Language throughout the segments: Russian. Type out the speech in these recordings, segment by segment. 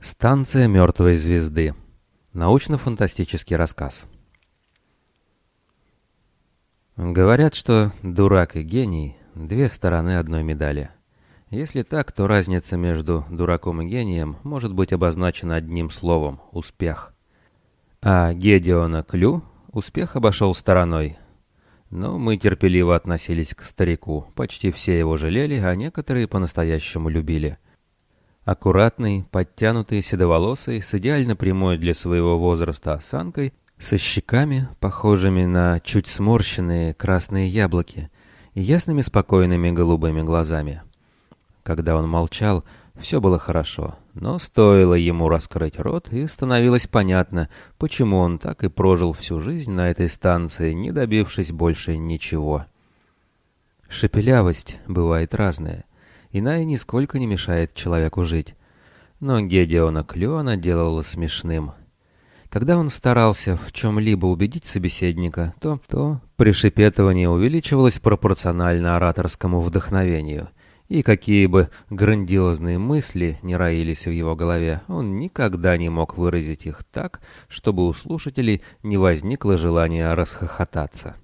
Станция мертвой звезды. Научно-фантастический рассказ. Говорят, что дурак и гений – две стороны одной медали. Если так, то разница между дураком и гением может быть обозначена одним словом – успех. А Гедеона Клю успех обошел стороной. Но мы терпеливо относились к старику, почти все его жалели, а некоторые по-настоящему любили – Аккуратный, подтянутый, седоволосый, с идеально прямой для своего возраста осанкой, со щеками, похожими на чуть сморщенные красные яблоки, и ясными спокойными голубыми глазами. Когда он молчал, все было хорошо, но стоило ему раскрыть рот, и становилось понятно, почему он так и прожил всю жизнь на этой станции, не добившись больше ничего. Шепелявость бывает разная иная нисколько не мешает человеку жить. Но Гедеона Клеона делала смешным. Когда он старался в чем-либо убедить собеседника, то, то пришепетывание увеличивалось пропорционально ораторскому вдохновению, и какие бы грандиозные мысли не роились в его голове, он никогда не мог выразить их так, чтобы у слушателей не возникло желания расхохотаться.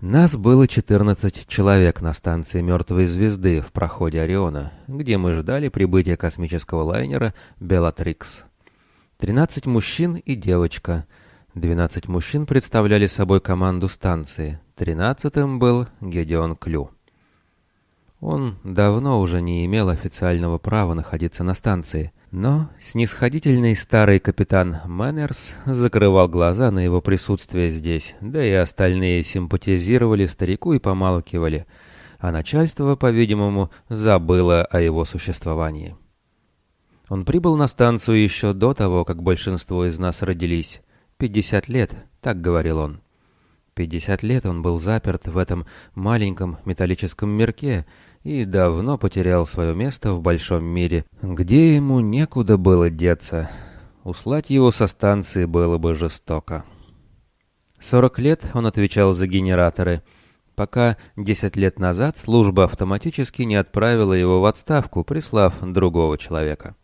Нас было 14 человек на станции «Мертвой звезды» в проходе Ориона, где мы ждали прибытия космического лайнера «Белатрикс». 13 мужчин и девочка. 12 мужчин представляли собой команду станции. 13-м был Гедеон Клю. Он давно уже не имел официального права находиться на станции, но снисходительный старый капитан Мэннерс закрывал глаза на его присутствие здесь, да и остальные симпатизировали старику и помалкивали, а начальство, по-видимому, забыло о его существовании. Он прибыл на станцию еще до того, как большинство из нас родились. «Пятьдесят лет», — так говорил он. Пятьдесят лет он был заперт в этом маленьком металлическом мирке, и давно потерял свое место в большом мире, где ему некуда было деться. Услать его со станции было бы жестоко. Сорок лет он отвечал за генераторы, пока десять лет назад служба автоматически не отправила его в отставку, прислав другого человека.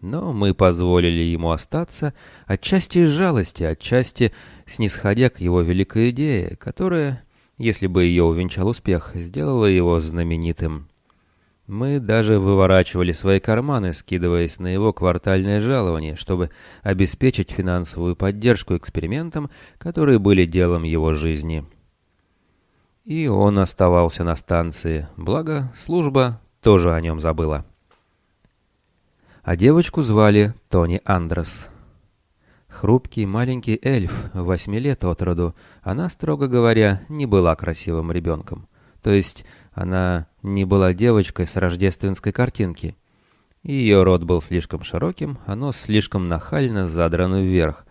Но мы позволили ему остаться, отчасти из жалости, отчасти снисходя к его великой идее, которая если бы ее увенчал успех, сделала его знаменитым. Мы даже выворачивали свои карманы, скидываясь на его квартальное жалование, чтобы обеспечить финансовую поддержку экспериментам, которые были делом его жизни. И он оставался на станции, благо служба тоже о нем забыла. А девочку звали Тони Андрес. Хрупкий маленький эльф, восьми лет от роду, она, строго говоря, не была красивым ребенком. То есть она не была девочкой с рождественской картинки. Ее рот был слишком широким, а нос слишком нахально задран вверх.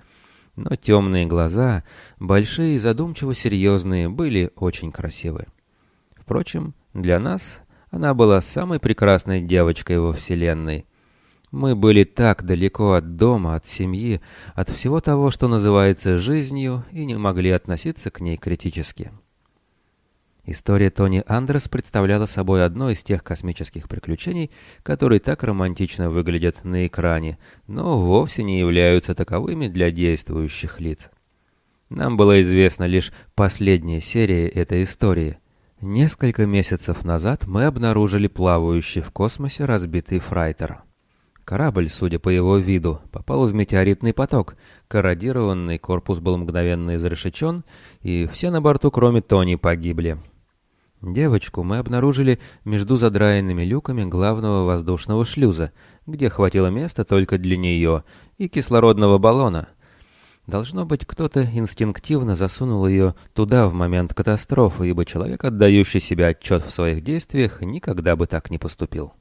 Но темные глаза, большие и задумчиво серьезные, были очень красивы. Впрочем, для нас она была самой прекрасной девочкой во Вселенной — мы были так далеко от дома, от семьи, от всего того, что называется жизнью, и не могли относиться к ней критически. История Тони Андрес представляла собой одно из тех космических приключений, которые так романтично выглядят на экране, но вовсе не являются таковыми для действующих лиц. Нам была известна лишь последняя серия этой истории. Несколько месяцев назад мы обнаружили плавающий в космосе разбитый фрайтер. Корабль, судя по его виду, попал в метеоритный поток. Корродированный корпус был мгновенно изрешечен, и все на борту, кроме Тони, погибли. Девочку мы обнаружили между задраенными люками главного воздушного шлюза, где хватило места только для нее, и кислородного баллона. Должно быть, кто-то инстинктивно засунул ее туда в момент катастрофы, ибо человек, отдающий себе отчет в своих действиях, никогда бы так не поступил.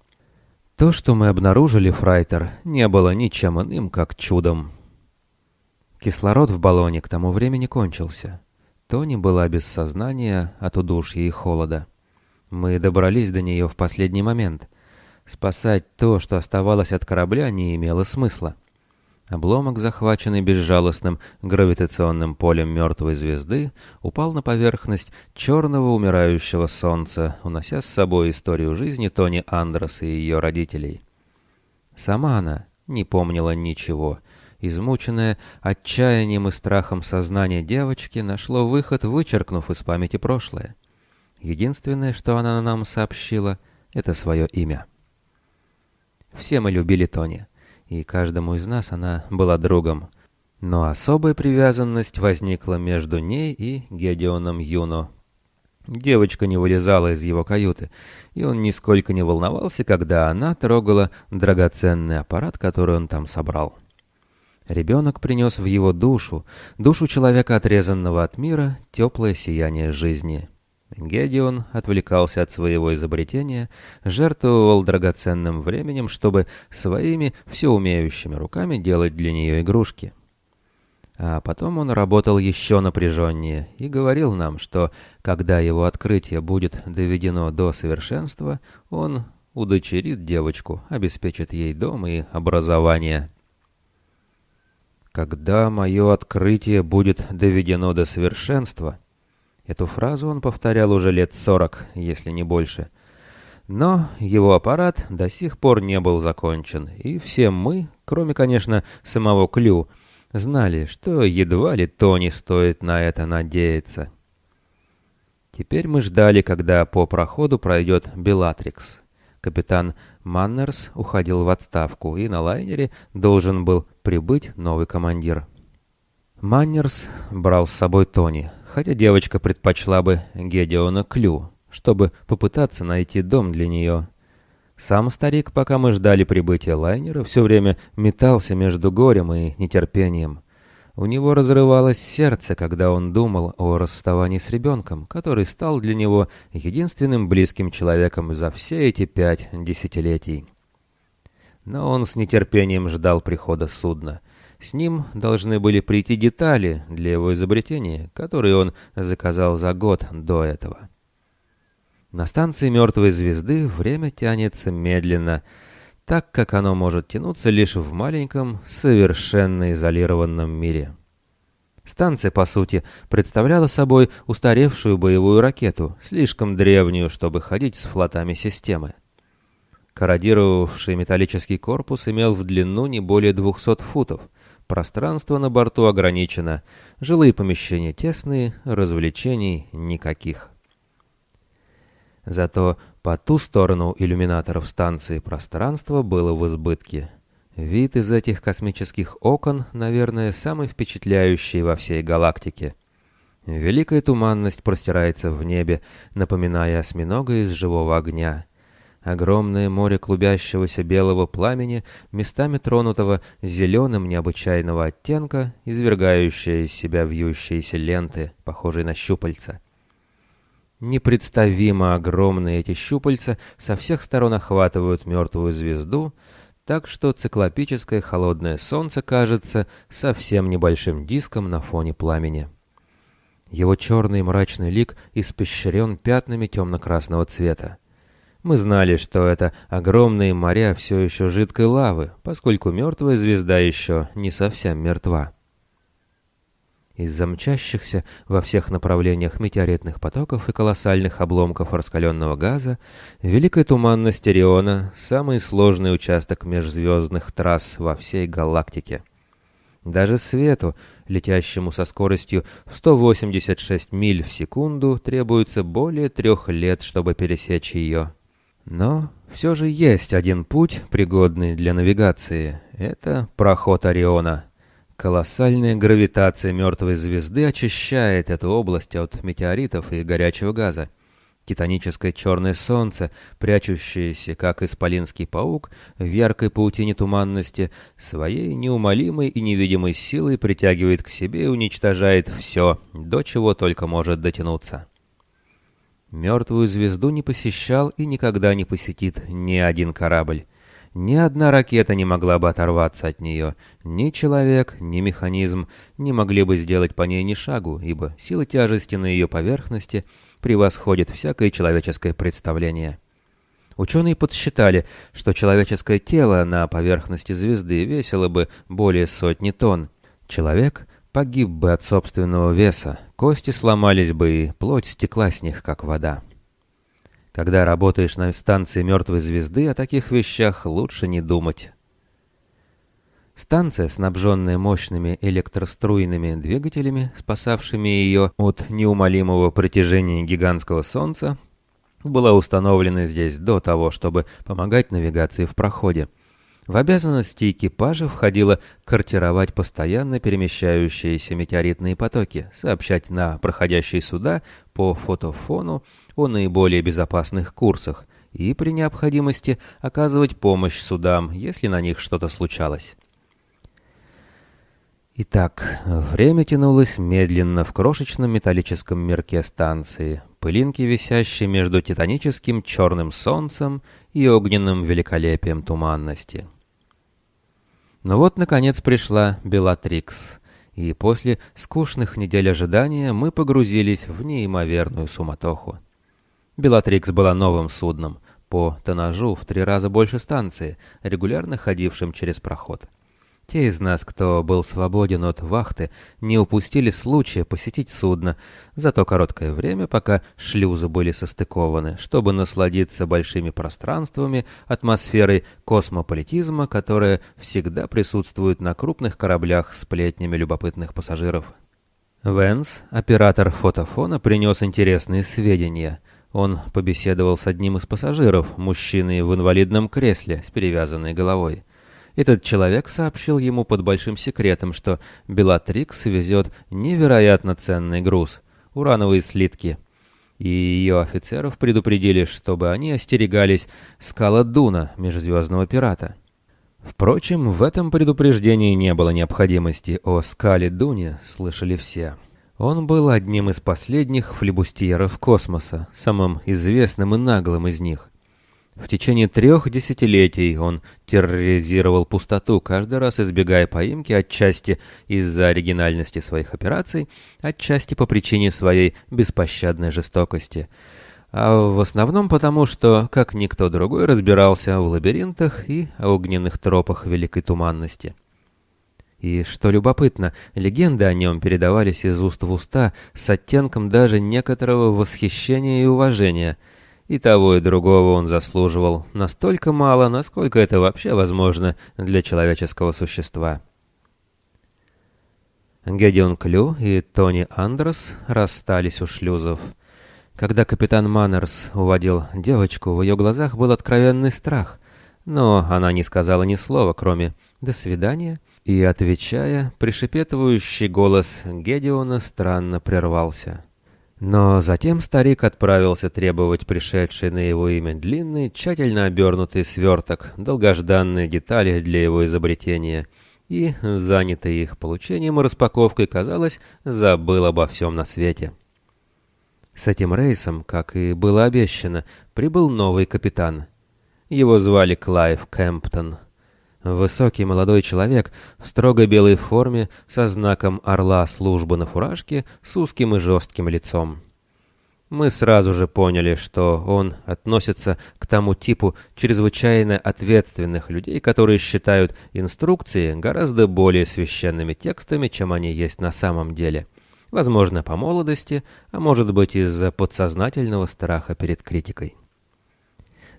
То, что мы обнаружили, Фрайтер, не было ничем иным, как чудом. Кислород в баллоне к тому времени кончился. Тони была без сознания от удушья и холода. Мы добрались до нее в последний момент. Спасать то, что оставалось от корабля, не имело смысла. Обломок, захваченный безжалостным гравитационным полем мертвой звезды, упал на поверхность черного умирающего солнца, унося с собой историю жизни Тони Андрос и ее родителей. Сама она не помнила ничего. Измученное отчаянием и страхом сознание девочки нашло выход, вычеркнув из памяти прошлое. Единственное, что она нам сообщила, это свое имя. Все мы любили Тони, и каждому из нас она была другом. Но особая привязанность возникла между ней и Гедеоном Юно. Девочка не вылезала из его каюты, и он нисколько не волновался, когда она трогала драгоценный аппарат, который он там собрал. Ребенок принес в его душу, душу человека, отрезанного от мира, теплое сияние жизни. Гедеон отвлекался от своего изобретения, жертвовал драгоценным временем, чтобы своими всеумеющими руками делать для нее игрушки. А потом он работал еще напряженнее и говорил нам, что когда его открытие будет доведено до совершенства, он удочерит девочку, обеспечит ей дом и образование. «Когда мое открытие будет доведено до совершенства», Эту фразу он повторял уже лет сорок, если не больше. Но его аппарат до сих пор не был закончен, и все мы, кроме, конечно, самого Клю, знали, что едва ли Тони стоит на это надеяться. Теперь мы ждали, когда по проходу пройдет Белатрикс. Капитан Маннерс уходил в отставку, и на лайнере должен был прибыть новый командир. Маннерс брал с собой Тони, хотя девочка предпочла бы Гедеона Клю, чтобы попытаться найти дом для нее. Сам старик, пока мы ждали прибытия лайнера, все время метался между горем и нетерпением. У него разрывалось сердце, когда он думал о расставании с ребенком, который стал для него единственным близким человеком за все эти пять десятилетий. Но он с нетерпением ждал прихода судна — с ним должны были прийти детали для его изобретения, которые он заказал за год до этого. На станции мертвой звезды время тянется медленно, так как оно может тянуться лишь в маленьком, совершенно изолированном мире. Станция, по сути, представляла собой устаревшую боевую ракету, слишком древнюю, чтобы ходить с флотами системы. Корродировавший металлический корпус имел в длину не более 200 футов – Пространство на борту ограничено, жилые помещения тесные, развлечений никаких. Зато по ту сторону иллюминаторов станции пространство было в избытке. Вид из этих космических окон, наверное, самый впечатляющий во всей галактике. Великая туманность простирается в небе, напоминая осьминога из живого огня. Огромное море клубящегося белого пламени, местами тронутого зеленым необычайного оттенка, извергающее из себя вьющиеся ленты, похожие на щупальца. Непредставимо огромные эти щупальца со всех сторон охватывают мертвую звезду, так что циклопическое холодное солнце кажется совсем небольшим диском на фоне пламени. Его черный мрачный лик испещрен пятнами темно-красного цвета. Мы знали, что это огромные моря все еще жидкой лавы, поскольку мертвая звезда еще не совсем мертва. Из-за мчащихся во всех направлениях метеоритных потоков и колоссальных обломков раскаленного газа, великая туманность Ориона — самый сложный участок межзвездных трасс во всей галактике. Даже свету, летящему со скоростью в 186 миль в секунду, требуется более трех лет, чтобы пересечь ее. Но все же есть один путь, пригодный для навигации. Это проход Ориона. Колоссальная гравитация мертвой звезды очищает эту область от метеоритов и горячего газа. Титаническое черное солнце, прячущееся, как исполинский паук, в яркой паутине туманности, своей неумолимой и невидимой силой притягивает к себе и уничтожает все, до чего только может дотянуться. Мертвую звезду не посещал и никогда не посетит ни один корабль. Ни одна ракета не могла бы оторваться от нее. Ни человек, ни механизм не могли бы сделать по ней ни шагу, ибо сила тяжести на ее поверхности превосходит всякое человеческое представление. Ученые подсчитали, что человеческое тело на поверхности звезды весило бы более сотни тонн. Человек погиб бы от собственного веса, кости сломались бы и плоть стекла с них, как вода. Когда работаешь на станции мертвой звезды, о таких вещах лучше не думать. Станция, снабженная мощными электроструйными двигателями, спасавшими ее от неумолимого притяжения гигантского Солнца, была установлена здесь до того, чтобы помогать навигации в проходе. В обязанности экипажа входило картировать постоянно перемещающиеся метеоритные потоки, сообщать на проходящие суда по фотофону о наиболее безопасных курсах и при необходимости оказывать помощь судам, если на них что-то случалось. Итак, время тянулось медленно в крошечном металлическом мирке станции, пылинки, висящие между титаническим черным солнцем и огненным великолепием туманности. Но вот, наконец, пришла Белатрикс, и после скучных недель ожидания мы погрузились в неимоверную суматоху. Белатрикс была новым судном, по тоннажу в три раза больше станции, регулярно ходившим через проход. Те из нас, кто был свободен от вахты, не упустили случая посетить судно за то короткое время, пока шлюзы были состыкованы, чтобы насладиться большими пространствами, атмосферой космополитизма, которая всегда присутствует на крупных кораблях с плетнями любопытных пассажиров. Венс, оператор фотофона, принес интересные сведения. Он побеседовал с одним из пассажиров, мужчиной в инвалидном кресле с перевязанной головой. Этот человек сообщил ему под большим секретом, что Белатрикс везет невероятно ценный груз — урановые слитки. И ее офицеров предупредили, чтобы они остерегались скала Дуна, межзвездного пирата. Впрочем, в этом предупреждении не было необходимости. О скале Дуне слышали все. Он был одним из последних флебустьеров космоса, самым известным и наглым из них. В течение трех десятилетий он терроризировал пустоту, каждый раз избегая поимки отчасти из-за оригинальности своих операций, отчасти по причине своей беспощадной жестокости, а в основном потому, что, как никто другой, разбирался в лабиринтах и огненных тропах Великой Туманности. И, что любопытно, легенды о нем передавались из уст в уста с оттенком даже некоторого восхищения и уважения – и того, и другого он заслуживал настолько мало, насколько это вообще возможно для человеческого существа. Гедеон Клю и Тони Андерс расстались у шлюзов. Когда капитан Маннерс уводил девочку, в ее глазах был откровенный страх, но она не сказала ни слова, кроме «до свидания», и, отвечая, пришепетывающий голос Гедеона странно прервался. Но затем старик отправился требовать пришедший на его имя длинный, тщательно обернутый сверток, долгожданные детали для его изобретения, и, занятый их получением и распаковкой, казалось, забыл обо всем на свете. С этим рейсом, как и было обещано, прибыл новый капитан. Его звали Клайв Кэмптон. Высокий молодой человек в строго белой форме со знаком орла службы на фуражке с узким и жестким лицом. Мы сразу же поняли, что он относится к тому типу чрезвычайно ответственных людей, которые считают инструкции гораздо более священными текстами, чем они есть на самом деле. Возможно, по молодости, а может быть из-за подсознательного страха перед критикой.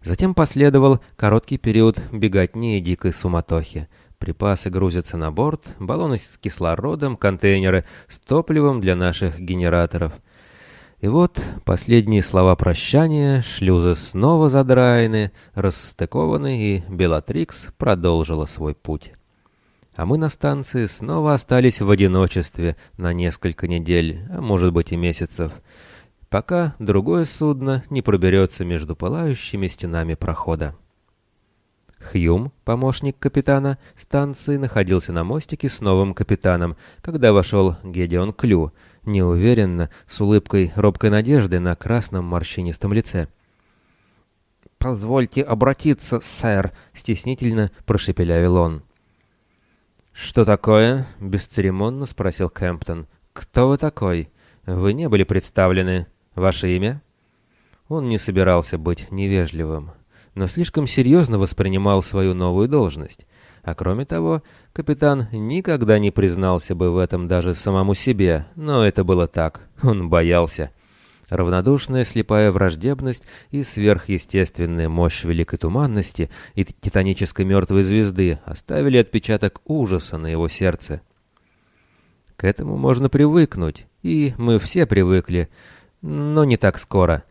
Затем последовал короткий период беготни и дикой суматохи. Припасы грузятся на борт, баллоны с кислородом, контейнеры с топливом для наших генераторов. И вот последние слова прощания, шлюзы снова задраены, расстыкованы, и Белатрикс продолжила свой путь. А мы на станции снова остались в одиночестве на несколько недель, а может быть и месяцев пока другое судно не проберется между пылающими стенами прохода. Хьюм, помощник капитана станции, находился на мостике с новым капитаном, когда вошел Гедеон Клю, неуверенно, с улыбкой робкой надежды на красном морщинистом лице. «Позвольте обратиться, сэр», — стеснительно прошепелявил он. «Что такое?» — бесцеремонно спросил Кэмптон. «Кто вы такой? Вы не были представлены». Ваше имя?» Он не собирался быть невежливым, но слишком серьезно воспринимал свою новую должность. А кроме того, капитан никогда не признался бы в этом даже самому себе, но это было так, он боялся. Равнодушная слепая враждебность и сверхъестественная мощь великой туманности и титанической мертвой звезды оставили отпечаток ужаса на его сердце. К этому можно привыкнуть, и мы все привыкли, но не так скоро.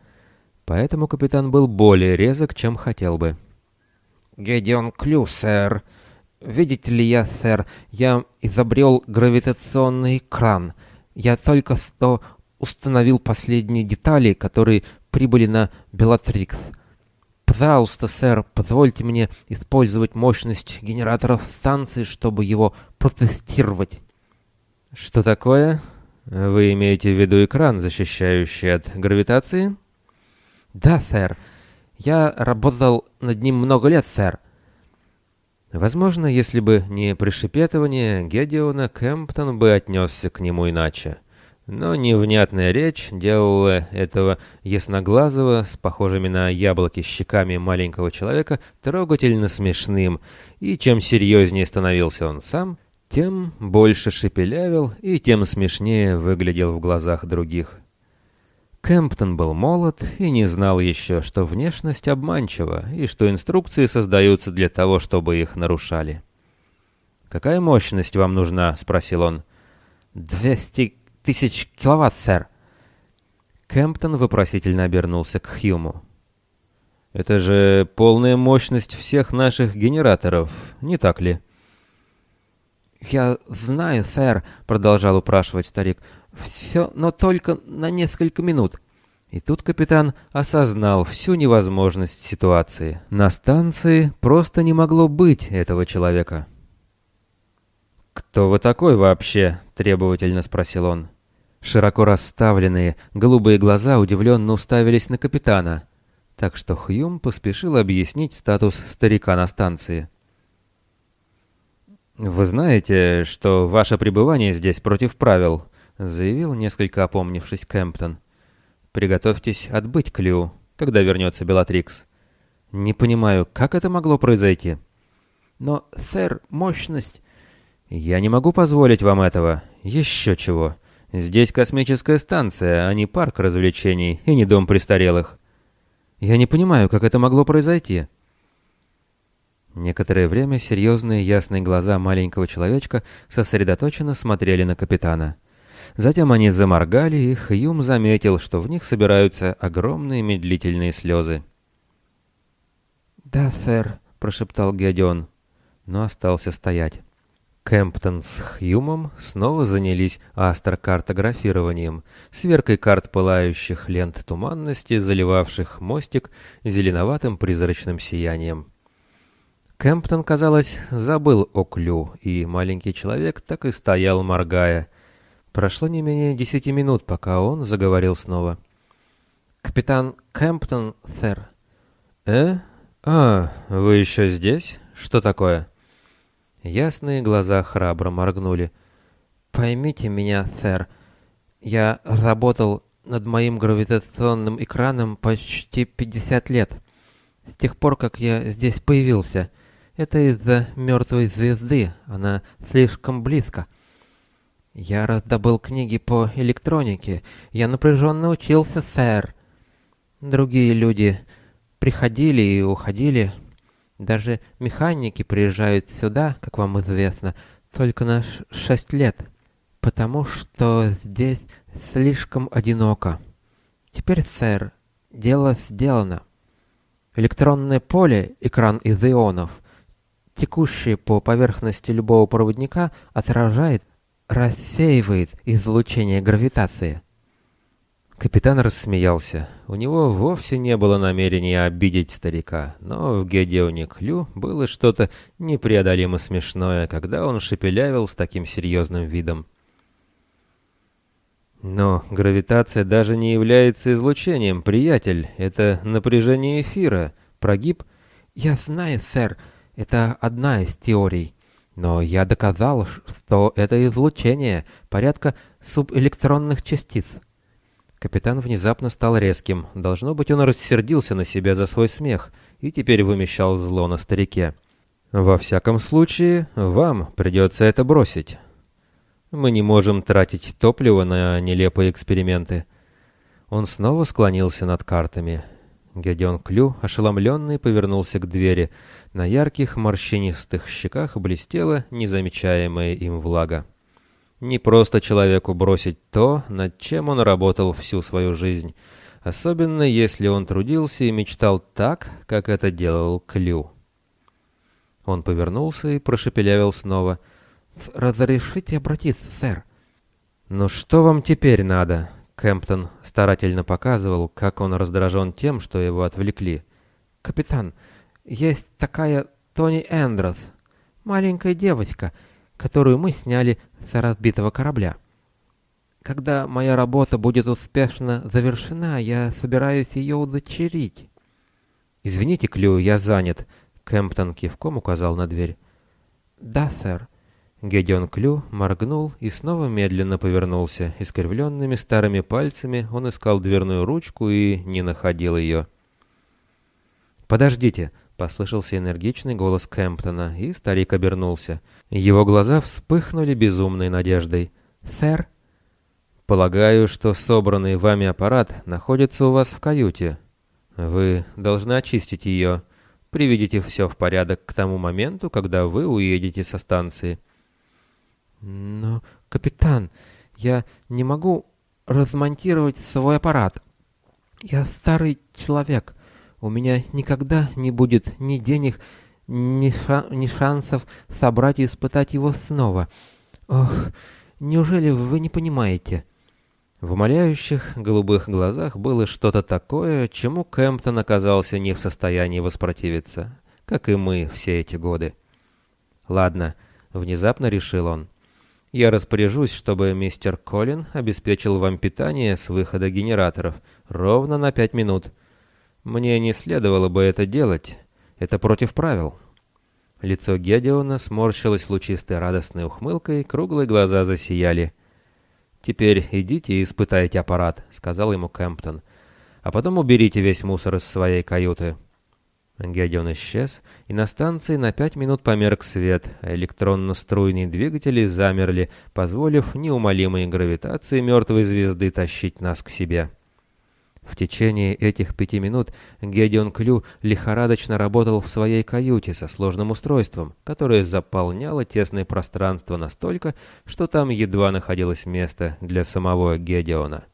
Поэтому капитан был более резок, чем хотел бы. «Гедеон Клю, сэр. Видите ли я, сэр, я изобрел гравитационный кран. Я только что установил последние детали, которые прибыли на Белатрикс. Пожалуйста, сэр, позвольте мне использовать мощность генератора станции, чтобы его протестировать. Что такое? Вы имеете в виду экран, защищающий от гравитации? Да, сэр. Я работал над ним много лет, сэр. Возможно, если бы не пришепетывание Гедеона, Кэмптон бы отнесся к нему иначе. Но невнятная речь делала этого ясноглазого с похожими на яблоки щеками маленького человека трогательно смешным, и чем серьезнее становился он сам, тем больше шепелявил и тем смешнее выглядел в глазах других. Кэмптон был молод и не знал еще, что внешность обманчива и что инструкции создаются для того, чтобы их нарушали. «Какая мощность вам нужна?» — спросил он. «Двести тысяч киловатт, сэр». Кэмптон вопросительно обернулся к Хьюму. «Это же полная мощность всех наших генераторов, не так ли?» «Я знаю, сэр», — продолжал упрашивать старик. «Все, но только на несколько минут». И тут капитан осознал всю невозможность ситуации. На станции просто не могло быть этого человека. «Кто вы такой вообще?» — требовательно спросил он. Широко расставленные, голубые глаза удивленно уставились на капитана, так что Хьюм поспешил объяснить статус старика на станции. «Вы знаете, что ваше пребывание здесь против правил», — заявил несколько опомнившись Кэмптон. «Приготовьтесь отбыть Клю, когда вернется Белатрикс. Не понимаю, как это могло произойти?» «Но, сэр, мощность...» «Я не могу позволить вам этого. Еще чего. Здесь космическая станция, а не парк развлечений и не дом престарелых. Я не понимаю, как это могло произойти. Некоторое время серьезные ясные глаза маленького человечка сосредоточенно смотрели на капитана. Затем они заморгали, и Хьюм заметил, что в них собираются огромные медлительные слезы. «Да, сэр», — прошептал Гедеон, но остался стоять. Кемптон с Хьюмом снова занялись астрокартографированием, сверкой карт пылающих лент туманности, заливавших мостик зеленоватым призрачным сиянием. Кемптон, казалось, забыл о Клю, и маленький человек так и стоял, моргая. Прошло не менее десяти минут, пока он заговорил снова. «Капитан Кемптон, сэр». «Э? А, вы еще здесь? Что такое?» Ясные глаза храбро моргнули. «Поймите меня, сэр. Я работал над моим гравитационным экраном почти 50 лет. С тех пор, как я здесь появился. Это из-за мертвой звезды. Она слишком близко. Я раздобыл книги по электронике. Я напряженно учился, сэр. Другие люди приходили и уходили, даже механики приезжают сюда, как вам известно, только на шесть лет, потому что здесь слишком одиноко. Теперь, сэр, дело сделано. Электронное поле, экран из ионов, текущее по поверхности любого проводника, отражает, рассеивает излучение гравитации. Капитан рассмеялся. У него вовсе не было намерения обидеть старика, но в Гедеоне Клю было что-то непреодолимо смешное, когда он шепелявил с таким серьезным видом. Но гравитация даже не является излучением, приятель. Это напряжение эфира. Прогиб? Я знаю, сэр, это одна из теорий. Но я доказал, что это излучение, порядка субэлектронных частиц. Капитан внезапно стал резким. Должно быть, он рассердился на себя за свой смех и теперь вымещал зло на старике. «Во всяком случае, вам придется это бросить. Мы не можем тратить топливо на нелепые эксперименты». Он снова склонился над картами. Гедеон Клю, ошеломленный, повернулся к двери. На ярких морщинистых щеках блестела незамечаемая им влага. Не просто человеку бросить то, над чем он работал всю свою жизнь, особенно если он трудился и мечтал так, как это делал Клю. Он повернулся и прошепелявил снова. «Разрешите обратиться, сэр?» «Ну что вам теперь надо?» Кемптон старательно показывал, как он раздражен тем, что его отвлекли. «Капитан, есть такая Тони Эндрос, маленькая девочка, которую мы сняли с разбитого корабля. Когда моя работа будет успешно завершена, я собираюсь ее удочерить». «Извините, Клю, я занят», — Кемптон кивком указал на дверь. «Да, сэр». Гедеон Клю моргнул и снова медленно повернулся. Искривленными старыми пальцами он искал дверную ручку и не находил ее. «Подождите!» — послышался энергичный голос Кемптона, и старик обернулся. Его глаза вспыхнули безумной надеждой. «Сэр?» «Полагаю, что собранный вами аппарат находится у вас в каюте. Вы должны очистить ее. Приведите все в порядок к тому моменту, когда вы уедете со станции». «Но, капитан, я не могу размонтировать свой аппарат. Я старый человек. У меня никогда не будет ни денег, ни, ша ни шансов собрать и испытать его снова. Ох, неужели вы не понимаете?» В умоляющих голубых глазах было что-то такое, чему Кэмптон оказался не в состоянии воспротивиться, как и мы все эти годы. «Ладно», — внезапно решил он. Я распоряжусь, чтобы мистер Коллин обеспечил вам питание с выхода генераторов ровно на пять минут. Мне не следовало бы это делать. Это против правил». Лицо Гедеона сморщилось лучистой радостной ухмылкой, круглые глаза засияли. «Теперь идите и испытайте аппарат», — сказал ему Кэмптон. «А потом уберите весь мусор из своей каюты». Гедеон исчез, и на станции на пять минут померк свет, а электронно-струйные двигатели замерли, позволив неумолимой гравитации мертвой звезды тащить нас к себе. В течение этих пяти минут Гедеон Клю лихорадочно работал в своей каюте со сложным устройством, которое заполняло тесное пространство настолько, что там едва находилось место для самого Гедеона.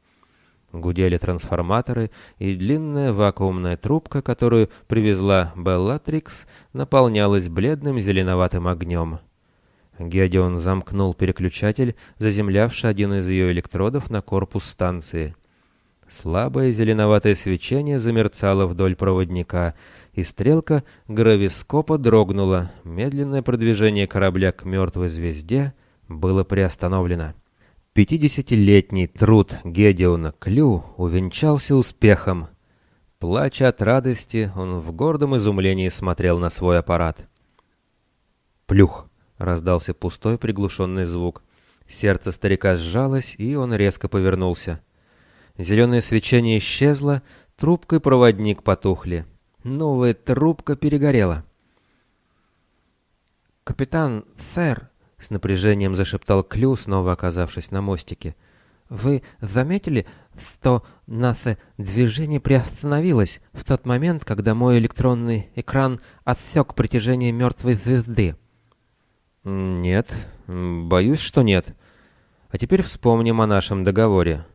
Гудели трансформаторы, и длинная вакуумная трубка, которую привезла Беллатрикс, наполнялась бледным зеленоватым огнем. Гедеон замкнул переключатель, заземлявший один из ее электродов на корпус станции. Слабое зеленоватое свечение замерцало вдоль проводника, и стрелка гравископа дрогнула. Медленное продвижение корабля к мертвой звезде было приостановлено. Пятидесятилетний труд Гедеона Клю увенчался успехом. Плача от радости, он в гордом изумлении смотрел на свой аппарат. «Плюх!» — раздался пустой приглушенный звук. Сердце старика сжалось, и он резко повернулся. Зеленое свечение исчезло, трубка и проводник потухли. Новая трубка перегорела. «Капитан, сэр!» С напряжением зашептал Клю, снова оказавшись на мостике. «Вы заметили, что наше движение приостановилось в тот момент, когда мой электронный экран отсек притяжение мертвой звезды?» «Нет, боюсь, что нет. А теперь вспомним о нашем договоре.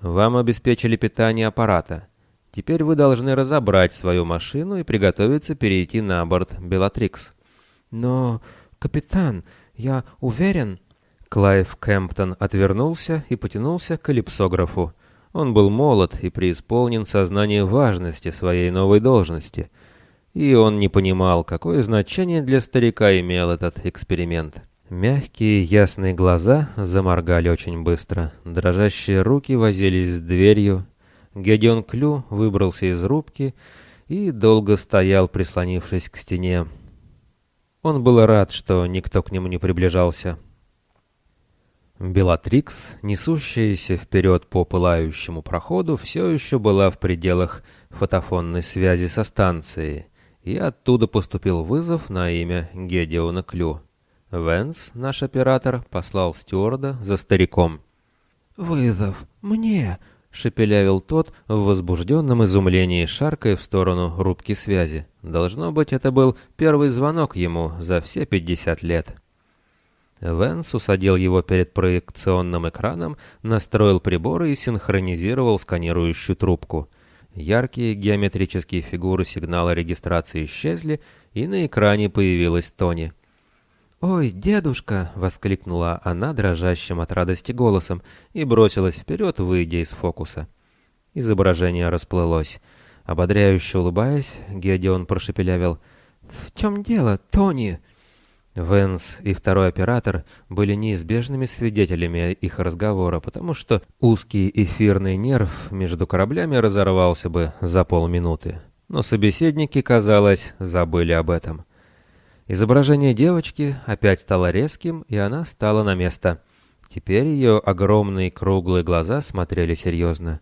Вам обеспечили питание аппарата. Теперь вы должны разобрать свою машину и приготовиться перейти на борт Белатрикс». «Но, капитан, «Я уверен...» Клайв Кэмптон отвернулся и потянулся к эллипсографу. Он был молод и преисполнен сознания важности своей новой должности. И он не понимал, какое значение для старика имел этот эксперимент. Мягкие ясные глаза заморгали очень быстро. Дрожащие руки возились с дверью. Гедеон Клю выбрался из рубки и долго стоял, прислонившись к стене. Он был рад, что никто к нему не приближался. Белатрикс, несущаяся вперед по пылающему проходу, все еще была в пределах фотофонной связи со станцией, и оттуда поступил вызов на имя Гедеона Клю. Венс, наш оператор, послал стюарда за стариком. «Вызов мне!» — шепелявил тот в возбужденном изумлении, шаркая в сторону рубки связи. Должно быть, это был первый звонок ему за все пятьдесят лет. Венс усадил его перед проекционным экраном, настроил приборы и синхронизировал сканирующую трубку. Яркие геометрические фигуры сигнала регистрации исчезли, и на экране появилась Тони. «Ой, дедушка!» — воскликнула она дрожащим от радости голосом и бросилась вперед, выйдя из фокуса. Изображение расплылось. Ободряюще улыбаясь, Гедеон прошепелявил. «В чем дело, Тони?» Венс и второй оператор были неизбежными свидетелями их разговора, потому что узкий эфирный нерв между кораблями разорвался бы за полминуты. Но собеседники, казалось, забыли об этом. Изображение девочки опять стало резким, и она стала на место. Теперь ее огромные круглые глаза смотрели серьезно.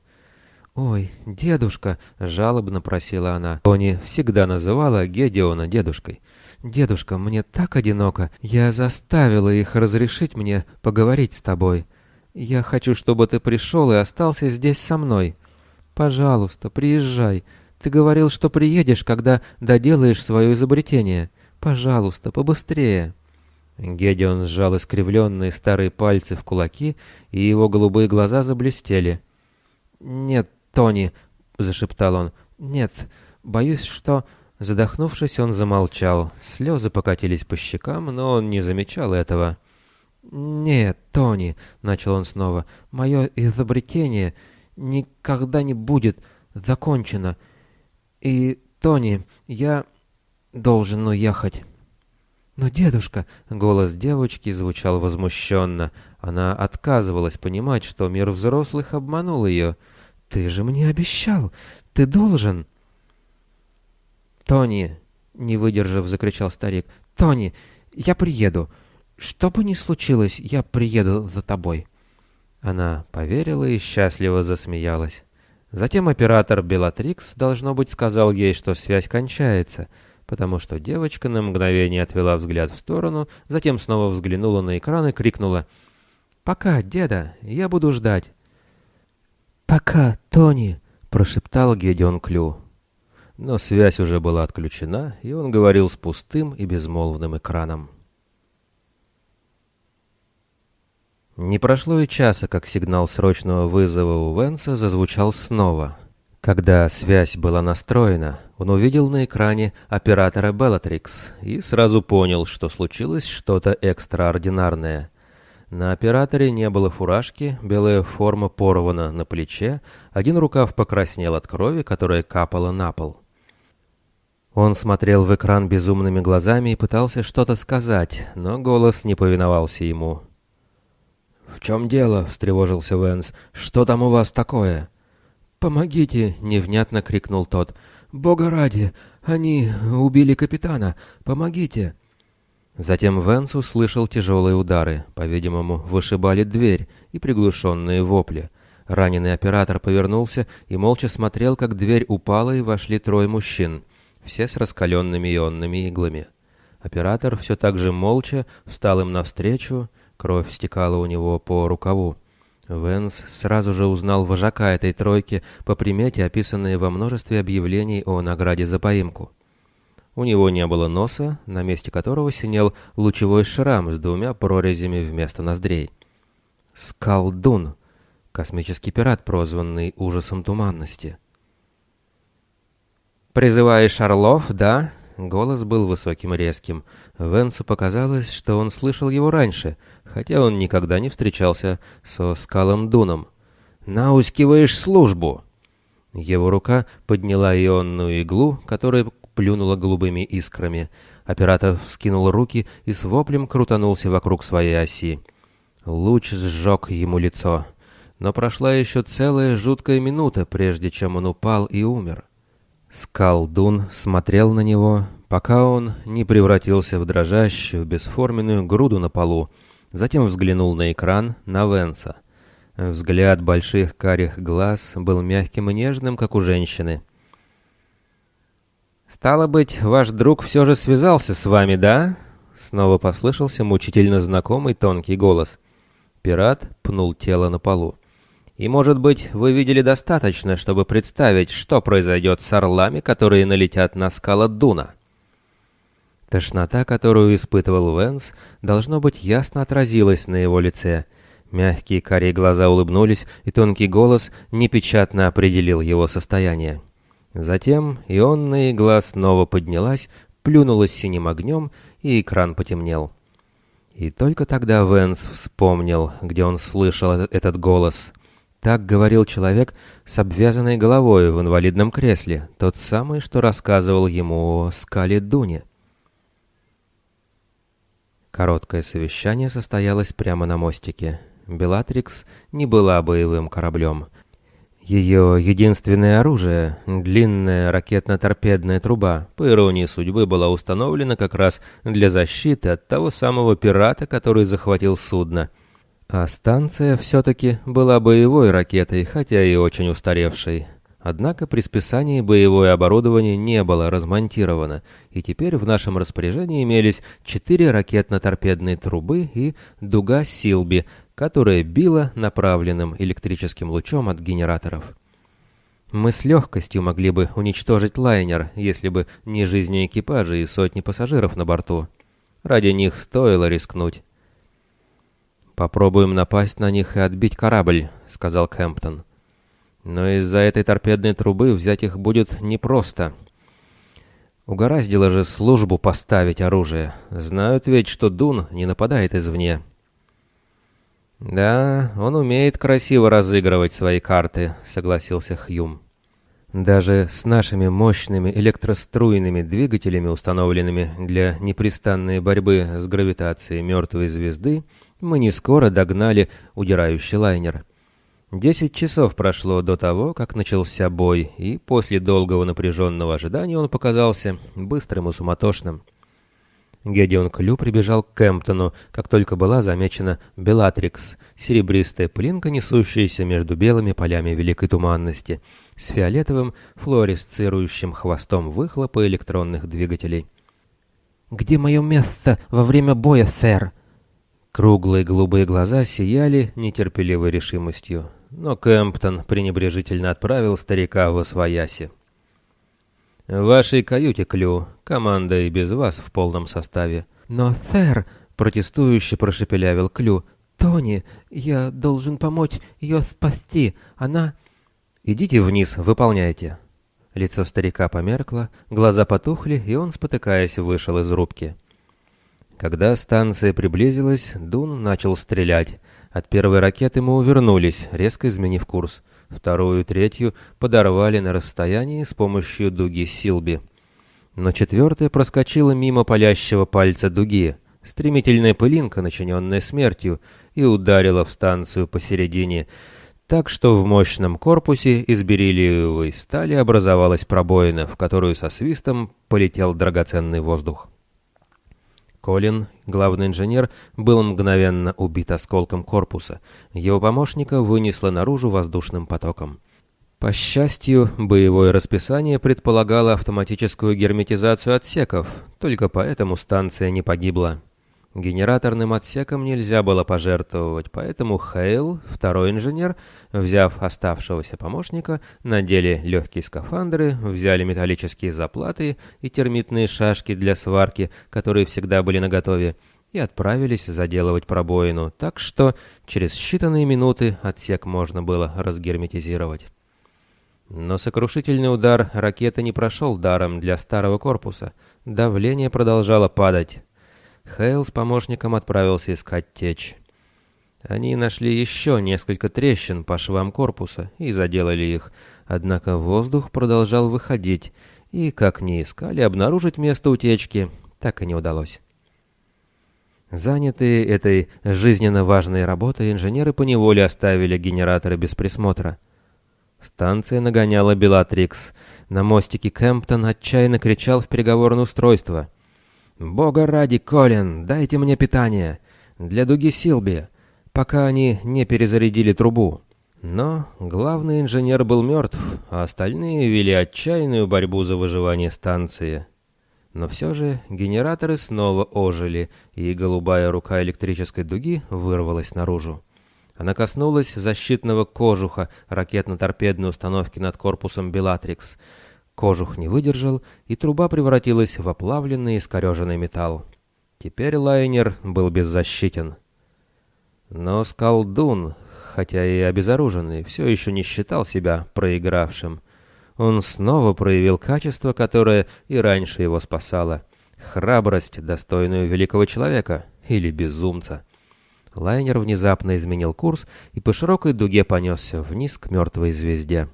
«Ой, дедушка!» — жалобно просила она. Тони всегда называла Гедеона дедушкой. «Дедушка, мне так одиноко. Я заставила их разрешить мне поговорить с тобой. Я хочу, чтобы ты пришел и остался здесь со мной. Пожалуйста, приезжай. Ты говорил, что приедешь, когда доделаешь свое изобретение». Пожалуйста, побыстрее!» Гедеон сжал искривленные старые пальцы в кулаки, и его голубые глаза заблестели. «Нет, Тони!» — зашептал он. «Нет, боюсь, что...» Задохнувшись, он замолчал. Слезы покатились по щекам, но он не замечал этого. «Нет, Тони!» — начал он снова. «Мое изобретение никогда не будет закончено. И, Тони, я...» должен уехать». «Но, дедушка...» — голос девочки звучал возмущенно. Она отказывалась понимать, что мир взрослых обманул ее. «Ты же мне обещал! Ты должен!» «Тони!» — не выдержав, закричал старик. «Тони, я приеду! Что бы ни случилось, я приеду за тобой!» Она поверила и счастливо засмеялась. Затем оператор Белатрикс, должно быть, сказал ей, что связь кончается — потому что девочка на мгновение отвела взгляд в сторону, затем снова взглянула на экран и крикнула «Пока, деда, я буду ждать». «Пока, Тони!» — прошептал Гедеон Клю. Но связь уже была отключена, и он говорил с пустым и безмолвным экраном. Не прошло и часа, как сигнал срочного вызова у Венса зазвучал снова — когда связь была настроена, он увидел на экране оператора Bellatrix и сразу понял, что случилось что-то экстраординарное. На операторе не было фуражки, белая форма порвана на плече, один рукав покраснел от крови, которая капала на пол. Он смотрел в экран безумными глазами и пытался что-то сказать, но голос не повиновался ему. «В чем дело?» — встревожился Венс. «Что там у вас такое?» «Помогите!» — невнятно крикнул тот. «Бога ради! Они убили капитана! Помогите!» Затем Венс услышал тяжелые удары, по-видимому, вышибали дверь и приглушенные вопли. Раненый оператор повернулся и молча смотрел, как дверь упала и вошли трое мужчин, все с раскаленными ионными иглами. Оператор все так же молча встал им навстречу, кровь стекала у него по рукаву. Венс сразу же узнал вожака этой тройки по примете, описанной во множестве объявлений о награде за поимку. У него не было носа, на месте которого синел лучевой шрам с двумя прорезями вместо ноздрей. Скалдун, космический пират, прозванный ужасом туманности. «Призываешь орлов, да?» Голос был высоким и резким. Венсу показалось, что он слышал его раньше — хотя он никогда не встречался со Скалом Дуном. «Наускиваешь службу!» Его рука подняла ионную иглу, которая плюнула голубыми искрами. Оператор вскинул руки и с воплем крутанулся вокруг своей оси. Луч сжег ему лицо. Но прошла еще целая жуткая минута, прежде чем он упал и умер. Скалдун смотрел на него, пока он не превратился в дрожащую, бесформенную груду на полу, Затем взглянул на экран, на Венса. Взгляд больших карих глаз был мягким и нежным, как у женщины. «Стало быть, ваш друг все же связался с вами, да?» Снова послышался мучительно знакомый тонкий голос. Пират пнул тело на полу. И, может быть, вы видели достаточно, чтобы представить, что произойдет с орлами, которые налетят на скала Дуна. Тошнота, которую испытывал Венс, должно быть ясно отразилась на его лице. Мягкие карие глаза улыбнулись, и тонкий голос непечатно определил его состояние. Затем ионная игла снова поднялась, плюнулась синим огнем, и экран потемнел. И только тогда Венс вспомнил, где он слышал этот голос. Так говорил человек с обвязанной головой в инвалидном кресле, тот самый, что рассказывал ему о скале Дуне. Короткое совещание состоялось прямо на мостике. Белатрикс не была боевым кораблем. Ее единственное оружие, длинная ракетно-торпедная труба, по иронии судьбы, была установлена как раз для защиты от того самого пирата, который захватил судно. А станция все-таки была боевой ракетой, хотя и очень устаревшей. Однако при списании боевое оборудование не было размонтировано, и теперь в нашем распоряжении имелись четыре ракетно-торпедные трубы и дуга Силби, которая била направленным электрическим лучом от генераторов. Мы с легкостью могли бы уничтожить лайнер, если бы не жизни экипажа и сотни пассажиров на борту. Ради них стоило рискнуть. «Попробуем напасть на них и отбить корабль», — сказал Кэмптон. «Но из-за этой торпедной трубы взять их будет непросто. Угораздило же службу поставить оружие. Знают ведь, что Дун не нападает извне». «Да, он умеет красиво разыгрывать свои карты», — согласился Хьюм. «Даже с нашими мощными электроструйными двигателями, установленными для непрестанной борьбы с гравитацией мертвой звезды, мы не скоро догнали удирающий лайнер. Десять часов прошло до того, как начался бой, и после долгого напряженного ожидания он показался быстрым и суматошным». Гедеон Клю прибежал к Кемптону, как только была замечена Белатрикс, серебристая пылинка, несущаяся между белыми полями великой туманности, с фиолетовым флуоресцирующим хвостом выхлопа электронных двигателей. «Где мое место во время боя, сэр?» Круглые голубые глаза сияли нетерпеливой решимостью, но Кемптон пренебрежительно отправил старика в освояси. «В вашей каюте, Клю. Команда и без вас в полном составе». «Но, сэр!» — протестующе прошепелявил Клю. «Тони, я должен помочь ее спасти. Она...» «Идите вниз, выполняйте». Лицо старика померкло, глаза потухли, и он, спотыкаясь, вышел из рубки. Когда станция приблизилась, Дун начал стрелять. От первой ракеты мы увернулись, резко изменив курс. Вторую и третью подорвали на расстоянии с помощью дуги Силби. Но четвертая проскочила мимо палящего пальца дуги, стремительная пылинка, начиненная смертью, и ударила в станцию посередине, так что в мощном корпусе из бериллиевой стали образовалась пробоина, в которую со свистом полетел драгоценный воздух. Колин, главный инженер, был мгновенно убит осколком корпуса. Его помощника вынесло наружу воздушным потоком. По счастью, боевое расписание предполагало автоматическую герметизацию отсеков, только поэтому станция не погибла. Генераторным отсеком нельзя было пожертвовать, поэтому Хейл, второй инженер, взяв оставшегося помощника, надели легкие скафандры, взяли металлические заплаты и термитные шашки для сварки, которые всегда были наготове, и отправились заделывать пробоину, так что через считанные минуты отсек можно было разгерметизировать. Но сокрушительный удар ракеты не прошел даром для старого корпуса. Давление продолжало падать. Хейл с помощником отправился искать течь. Они нашли еще несколько трещин по швам корпуса и заделали их, однако воздух продолжал выходить, и, как ни искали, обнаружить место утечки так и не удалось. Занятые этой жизненно важной работой, инженеры поневоле оставили генераторы без присмотра. Станция нагоняла Белатрикс. На мостике Кемптон отчаянно кричал в переговорное устройство. «Бога ради, Колин, дайте мне питание. Для дуги Силби, пока они не перезарядили трубу». Но главный инженер был мертв, а остальные вели отчаянную борьбу за выживание станции. Но все же генераторы снова ожили, и голубая рука электрической дуги вырвалась наружу. Она коснулась защитного кожуха ракетно-торпедной установки над корпусом «Белатрикс». Кожух не выдержал, и труба превратилась в оплавленный искореженный металл. Теперь лайнер был беззащитен. Но Скалдун, хотя и обезоруженный, все еще не считал себя проигравшим. Он снова проявил качество, которое и раньше его спасало. Храбрость, достойную великого человека или безумца. Лайнер внезапно изменил курс и по широкой дуге понесся вниз к мертвой звезде.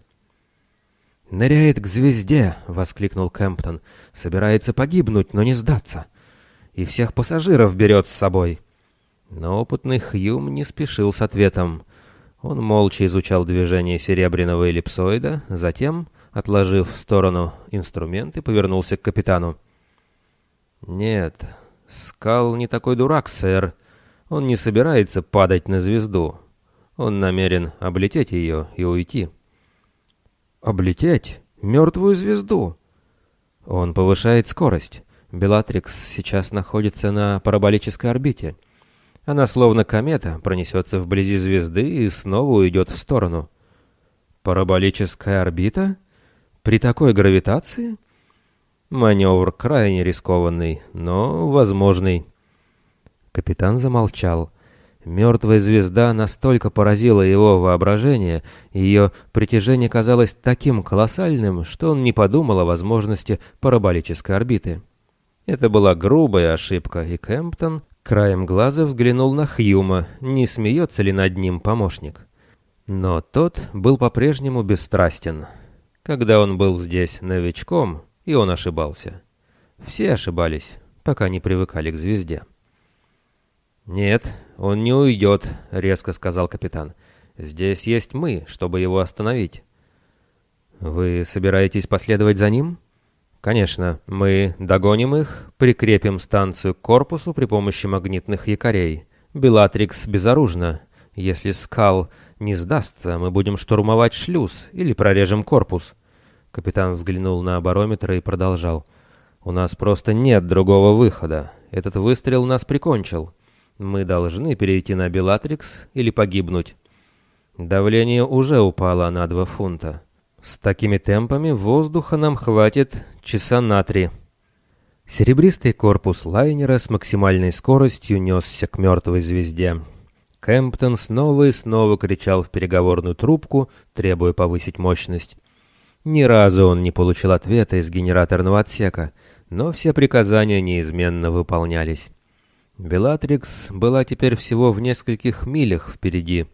«Ныряет к звезде!» — воскликнул Кэмптон. «Собирается погибнуть, но не сдаться. И всех пассажиров берет с собой». Но опытный Хьюм не спешил с ответом. Он молча изучал движение серебряного эллипсоида, затем, отложив в сторону инструменты, повернулся к капитану. «Нет, Скал не такой дурак, сэр. Он не собирается падать на звезду. Он намерен облететь ее и уйти. Облететь? Мертвую звезду? Он повышает скорость. Белатрикс сейчас находится на параболической орбите. Она словно комета пронесется вблизи звезды и снова уйдет в сторону. Параболическая орбита? При такой гравитации? Маневр крайне рискованный, но возможный. Капитан замолчал. Мертвая звезда настолько поразила его воображение, ее притяжение казалось таким колоссальным, что он не подумал о возможности параболической орбиты. Это была грубая ошибка, и Кэмптон краем глаза взглянул на Хьюма, не смеется ли над ним помощник. Но тот был по-прежнему бесстрастен. Когда он был здесь новичком, и он ошибался. Все ошибались, пока не привыкали к звезде. «Нет, он не уйдет», — резко сказал капитан. «Здесь есть мы, чтобы его остановить». «Вы собираетесь последовать за ним?» «Конечно, мы догоним их, прикрепим станцию к корпусу при помощи магнитных якорей. Белатрикс безоружна. Если скал не сдастся, мы будем штурмовать шлюз или прорежем корпус». Капитан взглянул на барометр и продолжал. «У нас просто нет другого выхода. Этот выстрел нас прикончил. Мы должны перейти на Белатрикс или погибнуть. Давление уже упало на 2 фунта. С такими темпами воздуха нам хватит часа на три. Серебристый корпус лайнера с максимальной скоростью несся к мертвой звезде. Кэмптон снова и снова кричал в переговорную трубку, требуя повысить мощность. Ни разу он не получил ответа из генераторного отсека, но все приказания неизменно выполнялись. Белатрикс была теперь всего в нескольких милях впереди.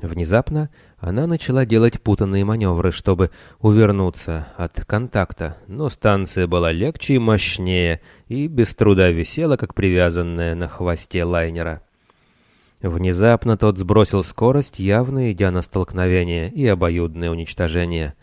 Внезапно она начала делать путанные маневры, чтобы увернуться от контакта, но станция была легче и мощнее, и без труда висела, как привязанная на хвосте лайнера. Внезапно тот сбросил скорость, явно идя на столкновение и обоюдное уничтожение.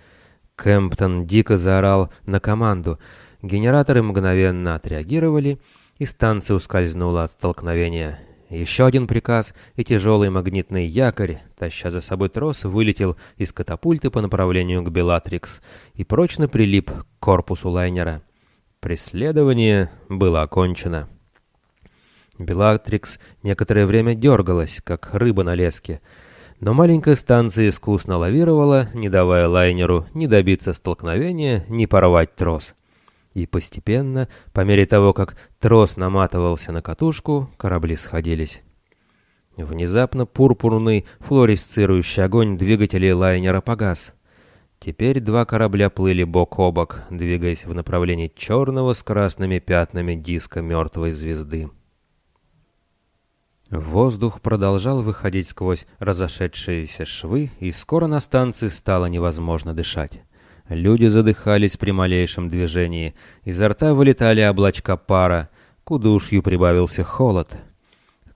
Кэмптон дико заорал на команду. Генераторы мгновенно отреагировали — и станция ускользнула от столкновения. Еще один приказ, и тяжелый магнитный якорь, таща за собой трос, вылетел из катапульты по направлению к Белатрикс и прочно прилип к корпусу лайнера. Преследование было окончено. Белатрикс некоторое время дергалась, как рыба на леске, но маленькая станция искусно лавировала, не давая лайнеру ни добиться столкновения, ни порвать трос. И постепенно, по мере того, как трос наматывался на катушку, корабли сходились. Внезапно пурпурный флуоресцирующий огонь двигателей лайнера погас. Теперь два корабля плыли бок о бок, двигаясь в направлении черного с красными пятнами диска мертвой звезды. Воздух продолжал выходить сквозь разошедшиеся швы, и скоро на станции стало невозможно дышать. Люди задыхались при малейшем движении, изо рта вылетали облачка пара, к удушью прибавился холод.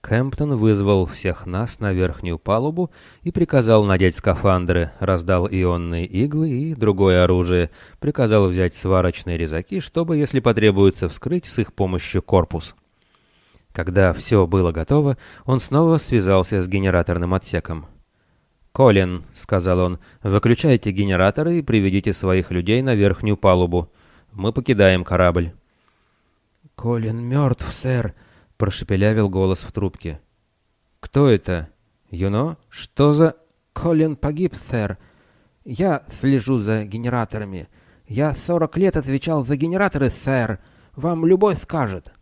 Кэмптон вызвал всех нас на верхнюю палубу и приказал надеть скафандры, раздал ионные иглы и другое оружие, приказал взять сварочные резаки, чтобы, если потребуется, вскрыть с их помощью корпус. Когда все было готово, он снова связался с генераторным отсеком. «Колин», — сказал он, — «выключайте генераторы и приведите своих людей на верхнюю палубу. Мы покидаем корабль». «Колин мертв, сэр», — прошепелявил голос в трубке. «Кто это?» «Юно, что за...» «Колин погиб, сэр. Я слежу за генераторами. Я сорок лет отвечал за генераторы, сэр. Вам любой скажет».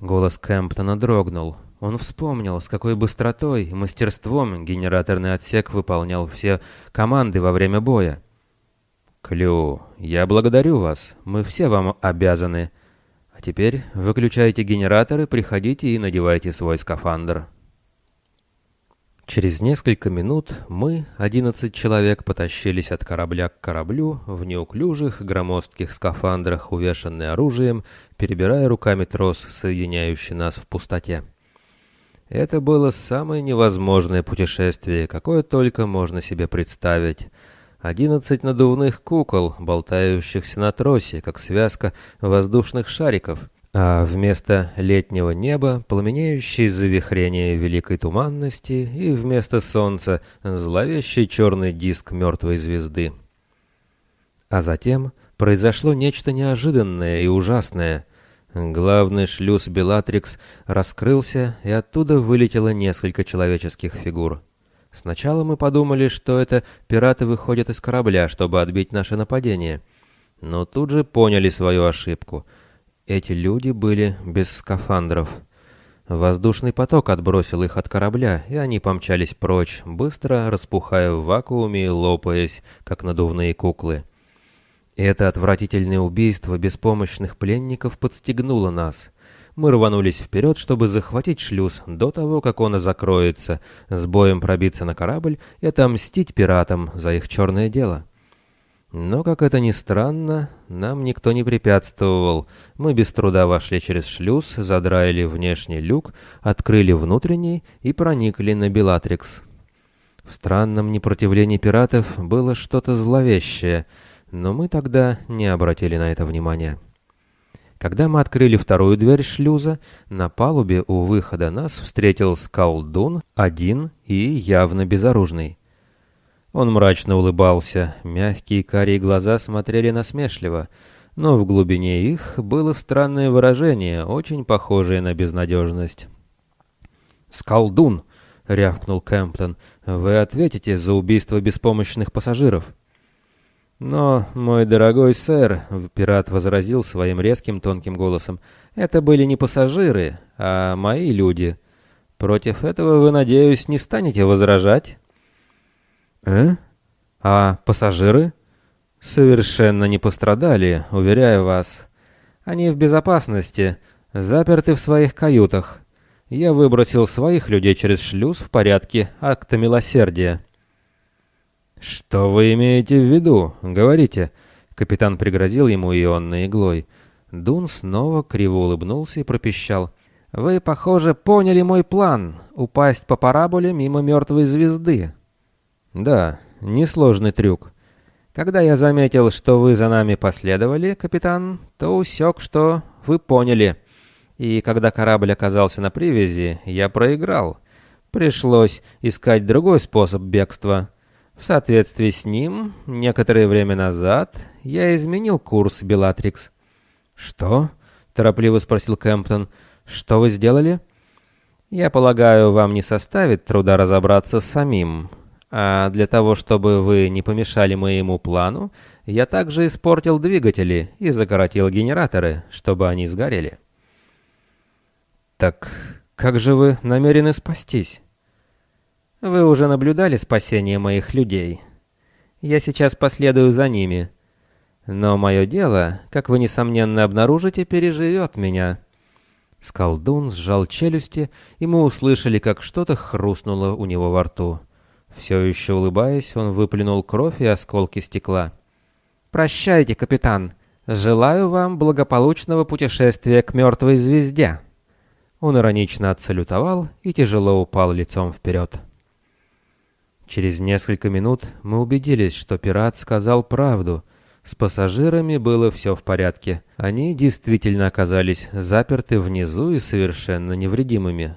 Голос Кэмптона дрогнул. Он вспомнил, с какой быстротой и мастерством генераторный отсек выполнял все команды во время боя. «Клю, я благодарю вас. Мы все вам обязаны. А теперь выключайте генераторы, приходите и надевайте свой скафандр». Через несколько минут мы, 11 человек, потащились от корабля к кораблю в неуклюжих, громоздких скафандрах, увешанные оружием, перебирая руками трос, соединяющий нас в пустоте. Это было самое невозможное путешествие, какое только можно себе представить. Одиннадцать надувных кукол, болтающихся на тросе, как связка воздушных шариков — а вместо летнего неба пламенеющие завихрения великой туманности и вместо солнца зловещий черный диск мертвой звезды. А затем произошло нечто неожиданное и ужасное. Главный шлюз Белатрикс раскрылся, и оттуда вылетело несколько человеческих фигур. Сначала мы подумали, что это пираты выходят из корабля, чтобы отбить наше нападение. Но тут же поняли свою ошибку — эти люди были без скафандров. Воздушный поток отбросил их от корабля, и они помчались прочь, быстро распухая в вакууме и лопаясь, как надувные куклы. Это отвратительное убийство беспомощных пленников подстегнуло нас. Мы рванулись вперед, чтобы захватить шлюз до того, как он закроется, с боем пробиться на корабль и отомстить пиратам за их черное дело. Но, как это ни странно, нам никто не препятствовал. Мы без труда вошли через шлюз, задраили внешний люк, открыли внутренний и проникли на Белатрикс. В странном непротивлении пиратов было что-то зловещее, но мы тогда не обратили на это внимания. Когда мы открыли вторую дверь шлюза, на палубе у выхода нас встретил скалдун, один и явно безоружный. Он мрачно улыбался, мягкие карие глаза смотрели насмешливо, но в глубине их было странное выражение, очень похожее на безнадежность. «Скалдун!» — рявкнул Кэмптон. «Вы ответите за убийство беспомощных пассажиров». «Но, мой дорогой сэр», — пират возразил своим резким тонким голосом, — «это были не пассажиры, а мои люди. Против этого вы, надеюсь, не станете возражать?» «Э? А пассажиры?» «Совершенно не пострадали, уверяю вас. Они в безопасности, заперты в своих каютах. Я выбросил своих людей через шлюз в порядке акта милосердия». «Что вы имеете в виду? Говорите». Капитан пригрозил ему ионной иглой. Дун снова криво улыбнулся и пропищал. «Вы, похоже, поняли мой план — упасть по параболе мимо мертвой звезды. «Да, несложный трюк. Когда я заметил, что вы за нами последовали, капитан, то усек, что вы поняли. И когда корабль оказался на привязи, я проиграл. Пришлось искать другой способ бегства. В соответствии с ним, некоторое время назад я изменил курс Белатрикс». «Что?» — торопливо спросил Кэмптон. «Что вы сделали?» «Я полагаю, вам не составит труда разобраться самим». А для того, чтобы вы не помешали моему плану, я также испортил двигатели и закоротил генераторы, чтобы они сгорели. Так как же вы намерены спастись? Вы уже наблюдали спасение моих людей. Я сейчас последую за ними. Но мое дело, как вы несомненно обнаружите, переживет меня. Скалдун сжал челюсти, и мы услышали, как что-то хрустнуло у него во рту. Все еще улыбаясь, он выплюнул кровь и осколки стекла. «Прощайте, капитан. Желаю вам благополучного путешествия к мертвой звезде». Он иронично отсалютовал и тяжело упал лицом вперед. Через несколько минут мы убедились, что пират сказал правду. С пассажирами было все в порядке. Они действительно оказались заперты внизу и совершенно невредимыми.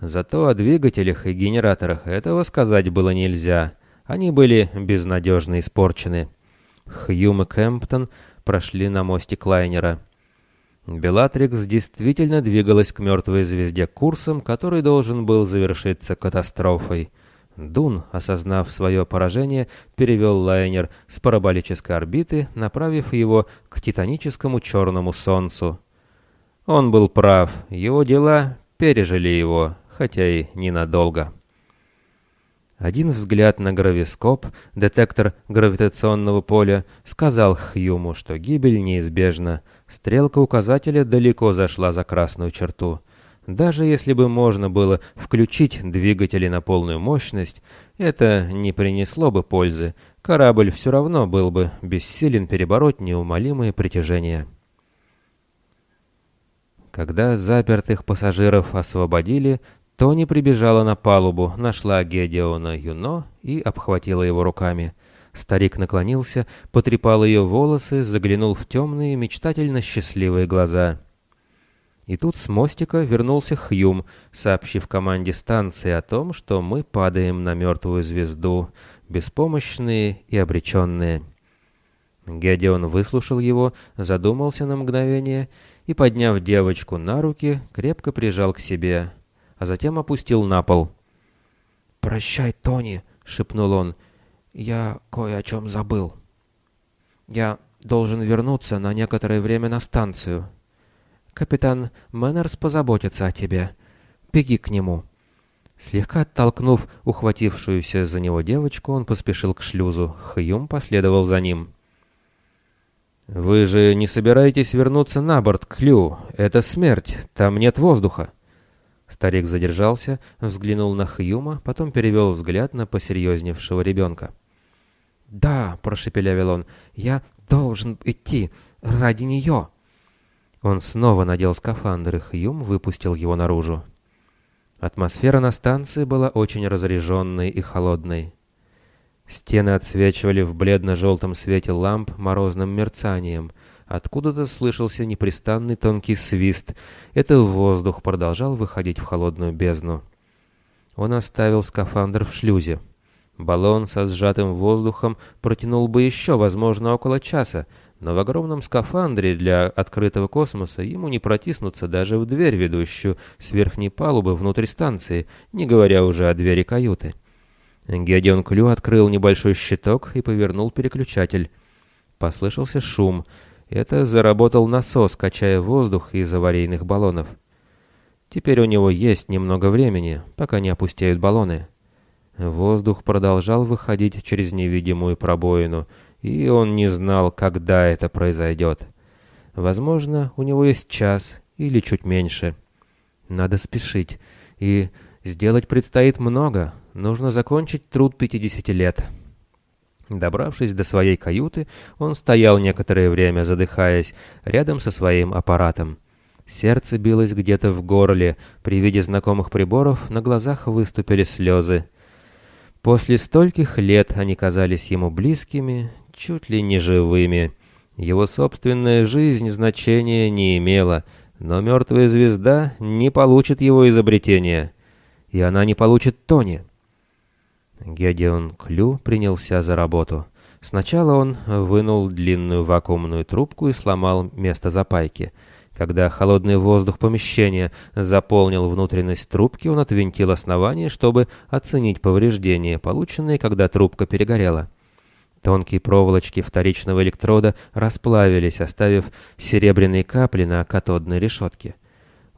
Зато о двигателях и генераторах этого сказать было нельзя. Они были безнадежно испорчены. Хьюм и Кэмптон прошли на мостик лайнера. Белатрикс действительно двигалась к мертвой звезде курсом, который должен был завершиться катастрофой. Дун, осознав свое поражение, перевел лайнер с параболической орбиты, направив его к титаническому черному солнцу. Он был прав, его дела пережили его, хотя и ненадолго. Один взгляд на гравископ, детектор гравитационного поля, сказал Хьюму, что гибель неизбежна. Стрелка указателя далеко зашла за красную черту. Даже если бы можно было включить двигатели на полную мощность, это не принесло бы пользы. Корабль все равно был бы бессилен перебороть неумолимые притяжения. Когда запертых пассажиров освободили, Тони прибежала на палубу, нашла Гедеона Юно и обхватила его руками. Старик наклонился, потрепал ее волосы, заглянул в темные, мечтательно счастливые глаза — и тут с мостика вернулся Хьюм, сообщив команде станции о том, что мы падаем на мертвую звезду, беспомощные и обреченные. Гедеон выслушал его, задумался на мгновение и, подняв девочку на руки, крепко прижал к себе, а затем опустил на пол. «Прощай, Тони», — шепнул он, — «я кое о чем забыл. Я должен вернуться на некоторое время на станцию». Капитан Мэннерс позаботится о тебе. Беги к нему». Слегка оттолкнув ухватившуюся за него девочку, он поспешил к шлюзу. Хьюм последовал за ним. «Вы же не собираетесь вернуться на борт, Клю? Это смерть, там нет воздуха». Старик задержался, взглянул на Хьюма, потом перевел взгляд на посерьезневшего ребенка. «Да», — прошепелявил он, — «я должен идти ради нее». Он снова надел скафандр, и Хьюм выпустил его наружу. Атмосфера на станции была очень разреженной и холодной. Стены отсвечивали в бледно-желтом свете ламп морозным мерцанием. Откуда-то слышался непрестанный тонкий свист. Это воздух продолжал выходить в холодную бездну. Он оставил скафандр в шлюзе. Баллон со сжатым воздухом протянул бы еще, возможно, около часа, но в огромном скафандре для открытого космоса ему не протиснуться даже в дверь, ведущую с верхней палубы внутрь станции, не говоря уже о двери каюты. Гедеон Клю открыл небольшой щиток и повернул переключатель. Послышался шум. Это заработал насос, качая воздух из аварийных баллонов. Теперь у него есть немного времени, пока не опустеют баллоны. Воздух продолжал выходить через невидимую пробоину — и он не знал, когда это произойдет. Возможно, у него есть час или чуть меньше. Надо спешить, и сделать предстоит много. Нужно закончить труд 50 лет. Добравшись до своей каюты, он стоял некоторое время, задыхаясь, рядом со своим аппаратом. Сердце билось где-то в горле, при виде знакомых приборов на глазах выступили слезы. После стольких лет они казались ему близкими, чуть ли не живыми. Его собственная жизнь значения не имела, но мертвая звезда не получит его изобретения, и она не получит Тони. Гедеон Клю принялся за работу. Сначала он вынул длинную вакуумную трубку и сломал место запайки. Когда холодный воздух помещения заполнил внутренность трубки, он отвинтил основание, чтобы оценить повреждения, полученные, когда трубка перегорела. Тонкие проволочки вторичного электрода расплавились, оставив серебряные капли на катодной решетке.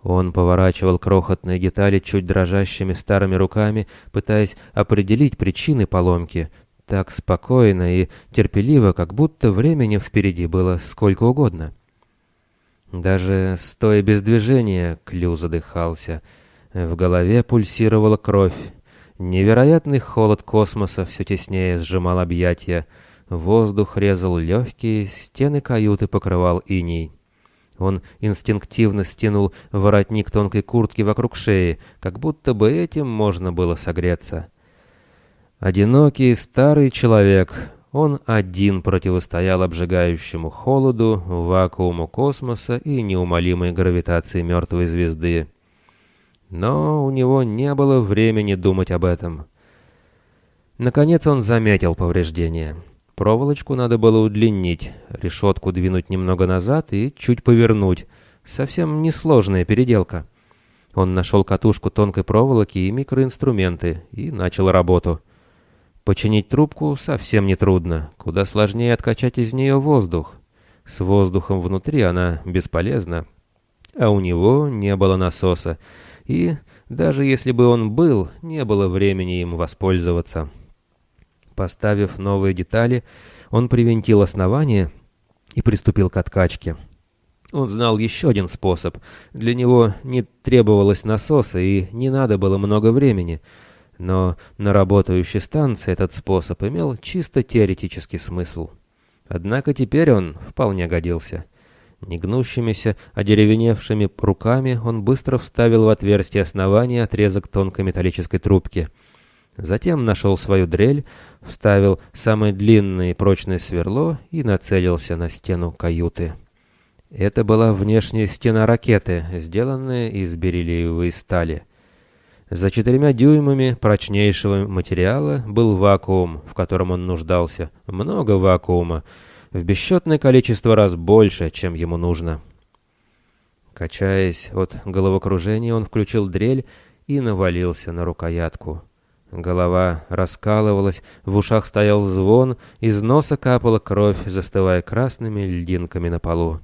Он поворачивал крохотные детали чуть дрожащими старыми руками, пытаясь определить причины поломки, так спокойно и терпеливо, как будто времени впереди было сколько угодно. Даже стоя без движения, Клю задыхался. В голове пульсировала кровь. Невероятный холод космоса все теснее сжимал объятия. Воздух резал легкие, стены каюты покрывал иней. Он инстинктивно стянул воротник тонкой куртки вокруг шеи, как будто бы этим можно было согреться. Одинокий старый человек, он один противостоял обжигающему холоду, вакууму космоса и неумолимой гравитации мертвой звезды. Но у него не было времени думать об этом. Наконец он заметил повреждения. Проволочку надо было удлинить, решетку двинуть немного назад и чуть повернуть. Совсем несложная переделка. Он нашел катушку тонкой проволоки и микроинструменты и начал работу. Починить трубку совсем нетрудно, куда сложнее откачать из нее воздух. С воздухом внутри она бесполезна, а у него не было насоса, и, даже если бы он был, не было времени им воспользоваться. Поставив новые детали, он привинтил основание и приступил к откачке. Он знал еще один способ. Для него не требовалось насоса и не надо было много времени — но на работающей станции этот способ имел чисто теоретический смысл. Однако теперь он вполне годился. Негнущимися, одеревеневшими руками он быстро вставил в отверстие основания отрезок тонкой металлической трубки. Затем нашел свою дрель, вставил самое длинное и прочное сверло и нацелился на стену каюты. Это была внешняя стена ракеты, сделанная из бериллиевой стали. За четырьмя дюймами прочнейшего материала был вакуум, в котором он нуждался. Много вакуума, в бесчетное количество раз больше, чем ему нужно. Качаясь от головокружения, он включил дрель и навалился на рукоятку. Голова раскалывалась, в ушах стоял звон, из носа капала кровь, застывая красными льдинками на полу.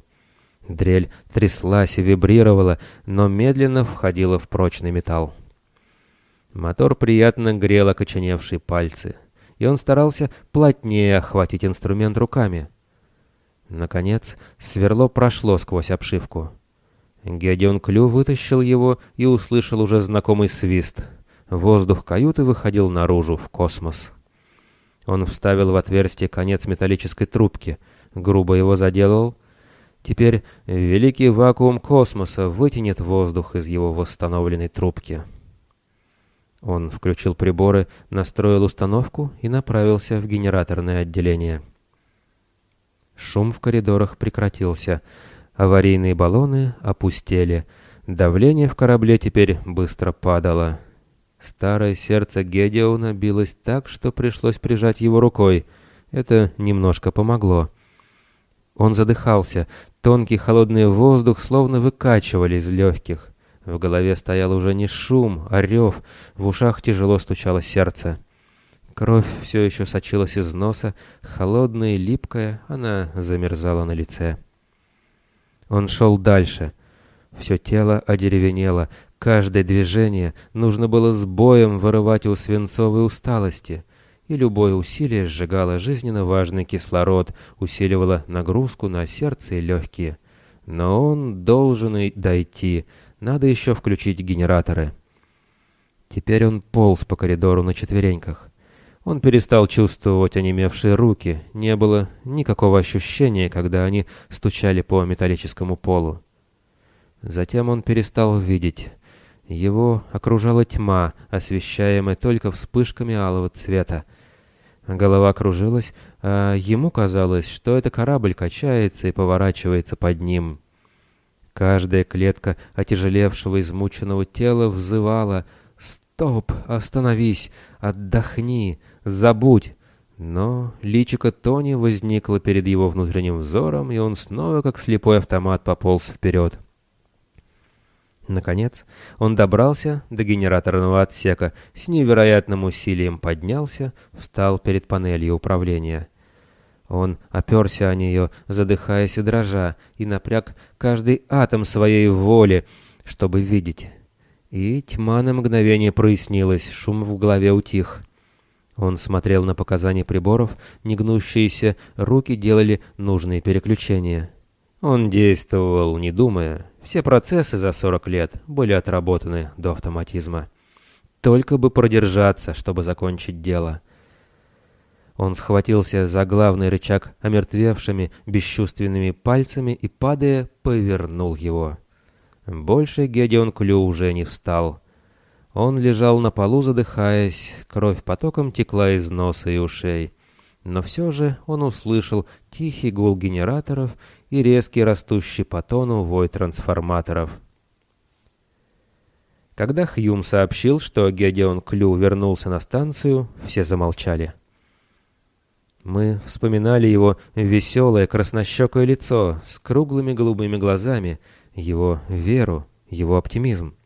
Дрель тряслась и вибрировала, но медленно входила в прочный металл. Мотор приятно грел окоченевшие пальцы, и он старался плотнее охватить инструмент руками. Наконец, сверло прошло сквозь обшивку. Гедеон Клю вытащил его и услышал уже знакомый свист. Воздух каюты выходил наружу, в космос. Он вставил в отверстие конец металлической трубки, грубо его заделал. Теперь великий вакуум космоса вытянет воздух из его восстановленной трубки. Он включил приборы, настроил установку и направился в генераторное отделение. Шум в коридорах прекратился. Аварийные баллоны опустели. Давление в корабле теперь быстро падало. Старое сердце Гедеона билось так, что пришлось прижать его рукой. Это немножко помогло. Он задыхался. Тонкий холодный воздух словно выкачивали из легких. В голове стоял уже не шум, а рев, в ушах тяжело стучало сердце. Кровь все еще сочилась из носа, холодная и липкая, она замерзала на лице. Он шел дальше. Все тело одеревенело, каждое движение нужно было с боем вырывать у свинцовой усталости, и любое усилие сжигало жизненно важный кислород, усиливало нагрузку на сердце и легкие. Но он должен и дойти, надо еще включить генераторы. Теперь он полз по коридору на четвереньках. Он перестал чувствовать онемевшие руки, не было никакого ощущения, когда они стучали по металлическому полу. Затем он перестал видеть. Его окружала тьма, освещаемая только вспышками алого цвета. Голова кружилась, а ему казалось, что это корабль качается и поворачивается под ним. Каждая клетка отяжелевшего измученного тела взывала «Стоп! Остановись! Отдохни! Забудь!» Но личико Тони возникло перед его внутренним взором, и он снова, как слепой автомат, пополз вперед. Наконец, он добрался до генераторного отсека, с невероятным усилием поднялся, встал перед панелью управления — он оперся о нее, задыхаясь и дрожа, и напряг каждый атом своей воли, чтобы видеть. И тьма на мгновение прояснилась, шум в голове утих. Он смотрел на показания приборов, негнущиеся руки делали нужные переключения. Он действовал, не думая. Все процессы за 40 лет были отработаны до автоматизма. Только бы продержаться, чтобы закончить дело. Он схватился за главный рычаг омертвевшими, бесчувственными пальцами и, падая, повернул его. Больше Гедеон Клю уже не встал. Он лежал на полу, задыхаясь, кровь потоком текла из носа и ушей. Но все же он услышал тихий гул генераторов и резкий растущий по тону вой трансформаторов. Когда Хьюм сообщил, что Гедеон Клю вернулся на станцию, все замолчали. Мы вспоминали его веселое краснощекое лицо с круглыми голубыми глазами, его веру, его оптимизм.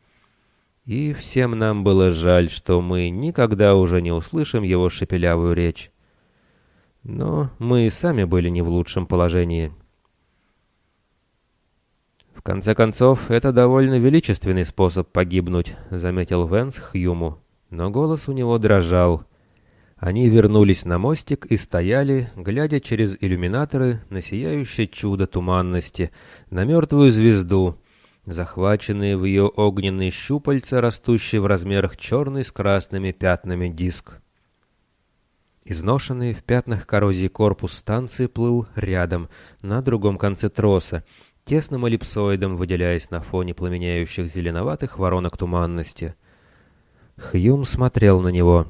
И всем нам было жаль, что мы никогда уже не услышим его шепелявую речь. Но мы и сами были не в лучшем положении. «В конце концов, это довольно величественный способ погибнуть», — заметил Венс Хьюму. Но голос у него дрожал. Они вернулись на мостик и стояли, глядя через иллюминаторы на сияющее чудо туманности, на мертвую звезду, захваченные в ее огненные щупальца, растущие в размерах черный с красными пятнами диск. Изношенный в пятнах коррозии корпус станции плыл рядом, на другом конце троса, тесным эллипсоидом выделяясь на фоне пламеняющих зеленоватых воронок туманности. Хьюм смотрел на него.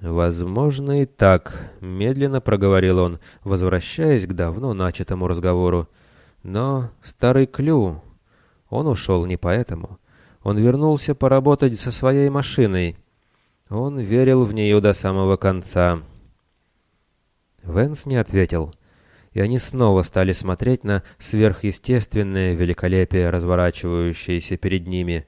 «Возможно и так», — медленно проговорил он, возвращаясь к давно начатому разговору. «Но старый Клю, он ушел не поэтому. Он вернулся поработать со своей машиной. Он верил в нее до самого конца». Венс не ответил и они снова стали смотреть на сверхъестественное великолепие, разворачивающееся перед ними.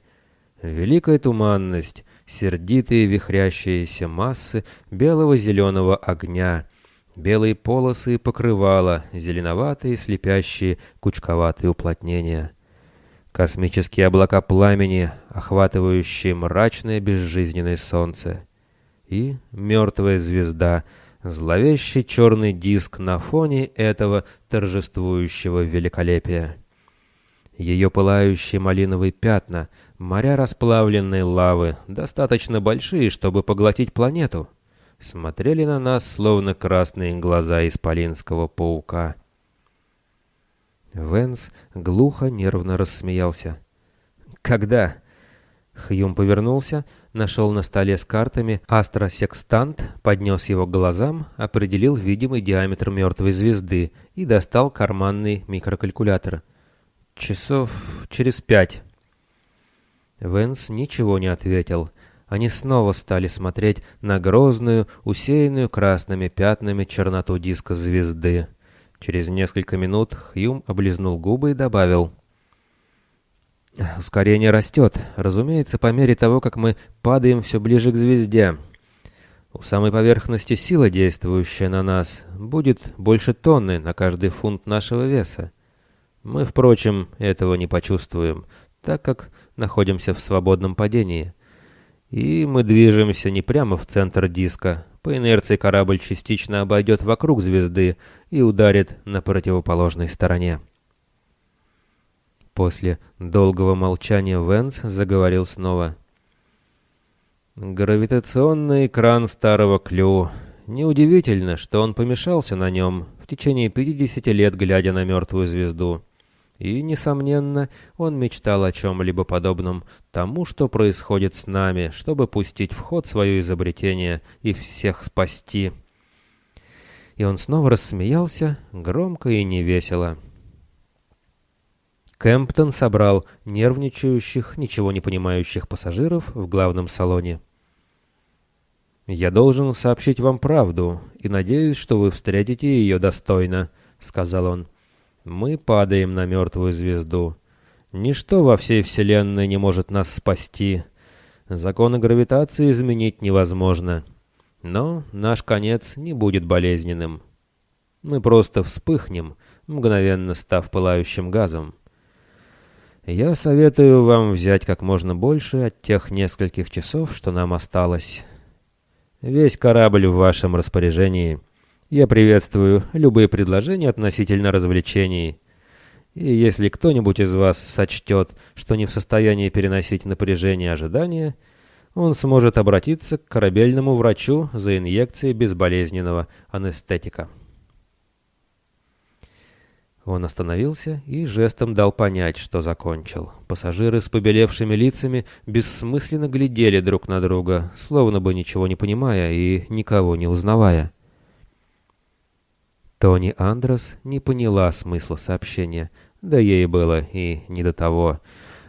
Великая туманность, сердитые вихрящиеся массы белого-зеленого огня, белые полосы покрывала, зеленоватые, слепящие, кучковатые уплотнения. Космические облака пламени, охватывающие мрачное безжизненное солнце. И мертвая звезда — Зловещий черный диск на фоне этого торжествующего великолепия. Ее пылающие малиновые пятна, моря расплавленной лавы, достаточно большие, чтобы поглотить планету, смотрели на нас, словно красные глаза исполинского паука. Венс глухо, нервно рассмеялся. «Когда?» Хьюм повернулся, нашел на столе с картами астросекстант, поднес его к глазам, определил видимый диаметр мертвой звезды и достал карманный микрокалькулятор. «Часов через пять». Венс ничего не ответил. Они снова стали смотреть на грозную, усеянную красными пятнами черноту диска звезды. Через несколько минут Хьюм облизнул губы и добавил — Ускорение растет, разумеется, по мере того, как мы падаем все ближе к звезде. У самой поверхности сила, действующая на нас, будет больше тонны на каждый фунт нашего веса. Мы, впрочем, этого не почувствуем, так как находимся в свободном падении. И мы движемся не прямо в центр диска. По инерции корабль частично обойдет вокруг звезды и ударит на противоположной стороне. После долгого молчания Венс заговорил снова. «Гравитационный экран старого Клю. Неудивительно, что он помешался на нем в течение 50 лет, глядя на мертвую звезду. И, несомненно, он мечтал о чем-либо подобном тому, что происходит с нами, чтобы пустить в ход свое изобретение и всех спасти». И он снова рассмеялся, громко и невесело. Кэмптон собрал нервничающих, ничего не понимающих пассажиров в главном салоне. «Я должен сообщить вам правду, и надеюсь, что вы встретите ее достойно», — сказал он. «Мы падаем на мертвую звезду. Ничто во всей Вселенной не может нас спасти. Законы гравитации изменить невозможно. Но наш конец не будет болезненным. Мы просто вспыхнем, мгновенно став пылающим газом. Я советую вам взять как можно больше от тех нескольких часов, что нам осталось. Весь корабль в вашем распоряжении. Я приветствую любые предложения относительно развлечений. И если кто-нибудь из вас сочтет, что не в состоянии переносить напряжение ожидания, он сможет обратиться к корабельному врачу за инъекцией безболезненного анестетика. Он остановился и жестом дал понять, что закончил. Пассажиры с побелевшими лицами бессмысленно глядели друг на друга, словно бы ничего не понимая и никого не узнавая. Тони Андрес не поняла смысла сообщения, да ей было и не до того.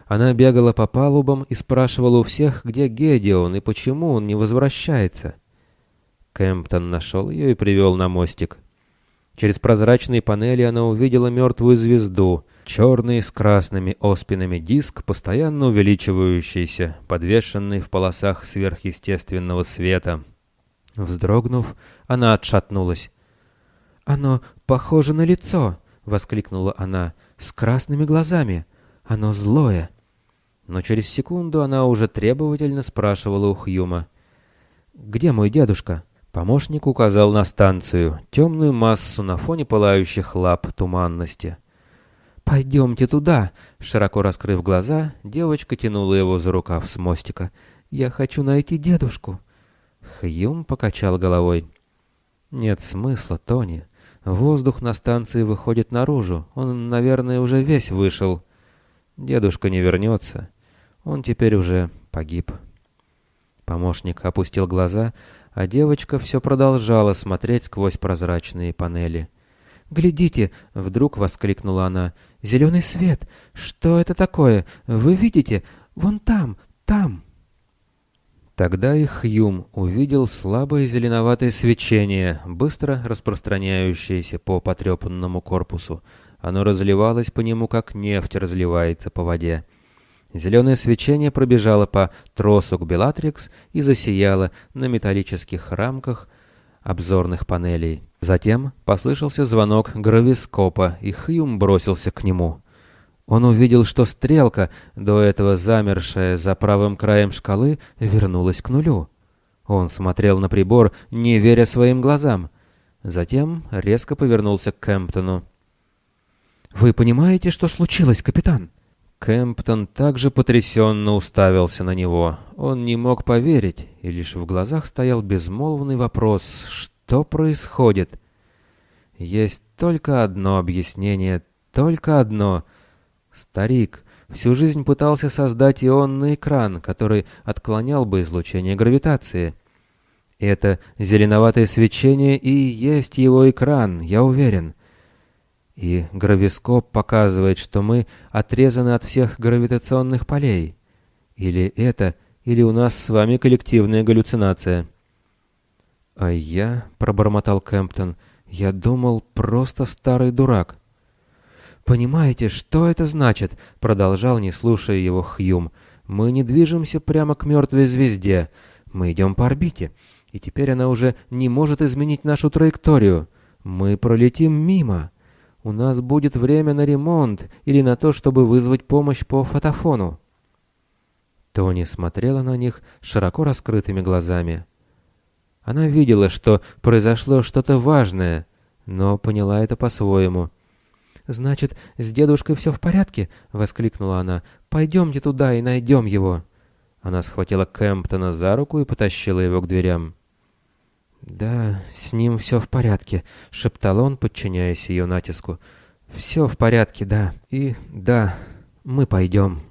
Она бегала по палубам и спрашивала у всех, где Гедеон и почему он не возвращается. Кемптон нашел ее и привел на мостик. Через прозрачные панели она увидела мертвую звезду, Черный с красными оспинами диск, постоянно увеличивающийся, подвешенный в полосах сверхъестественного света. Вздрогнув, она отшатнулась. «Оно похоже на лицо!» — воскликнула она. «С красными глазами! Оно злое!» Но через секунду она уже требовательно спрашивала у Хьюма. «Где мой дедушка?» Помощник указал на станцию, темную массу на фоне пылающих лап туманности. «Пойдемте туда!» Широко раскрыв глаза, девочка тянула его за рукав с мостика. «Я хочу найти дедушку!» Хьюм покачал головой. «Нет смысла, Тони. Воздух на станции выходит наружу. Он, наверное, уже весь вышел. Дедушка не вернется. Он теперь уже погиб». Помощник опустил глаза, а девочка все продолжала смотреть сквозь прозрачные панели. «Глядите!» — вдруг воскликнула она. «Зеленый свет! Что это такое? Вы видите? Вон там, там!» Тогда и Хьюм увидел слабое зеленоватое свечение, быстро распространяющееся по потрепанному корпусу. Оно разливалось по нему, как нефть разливается по воде. Зеленое свечение пробежало по тросу к Белатрикс и засияло на металлических рамках обзорных панелей. Затем послышался звонок гравископа, и Хьюм бросился к нему. Он увидел, что стрелка, до этого замершая за правым краем шкалы, вернулась к нулю. Он смотрел на прибор, не веря своим глазам. Затем резко повернулся к Кэмптону. «Вы понимаете, что случилось, капитан?» Кэмптон также потрясенно уставился на него. Он не мог поверить, и лишь в глазах стоял безмолвный вопрос что происходит? Есть только одно объяснение, только одно. Старик всю жизнь пытался создать ионный экран, который отклонял бы излучение гравитации. Это зеленоватое свечение и есть его экран, я уверен. И гравископ показывает, что мы отрезаны от всех гравитационных полей. Или это, или у нас с вами коллективная галлюцинация. «А я», — пробормотал Кэмптон, — «я думал, просто старый дурак». «Понимаете, что это значит?» — продолжал, не слушая его Хьюм. «Мы не движемся прямо к мертвой звезде. Мы идем по орбите, и теперь она уже не может изменить нашу траекторию. Мы пролетим мимо. У нас будет время на ремонт или на то, чтобы вызвать помощь по фотофону». Тони смотрела на них широко раскрытыми глазами. Она видела, что произошло что-то важное, но поняла это по-своему. «Значит, с дедушкой все в порядке?» — воскликнула она. «Пойдемте туда и найдем его». Она схватила Кэмптона за руку и потащила его к дверям. «Да, с ним все в порядке», — шептал он, подчиняясь ее натиску. «Все в порядке, да. И да, мы пойдем».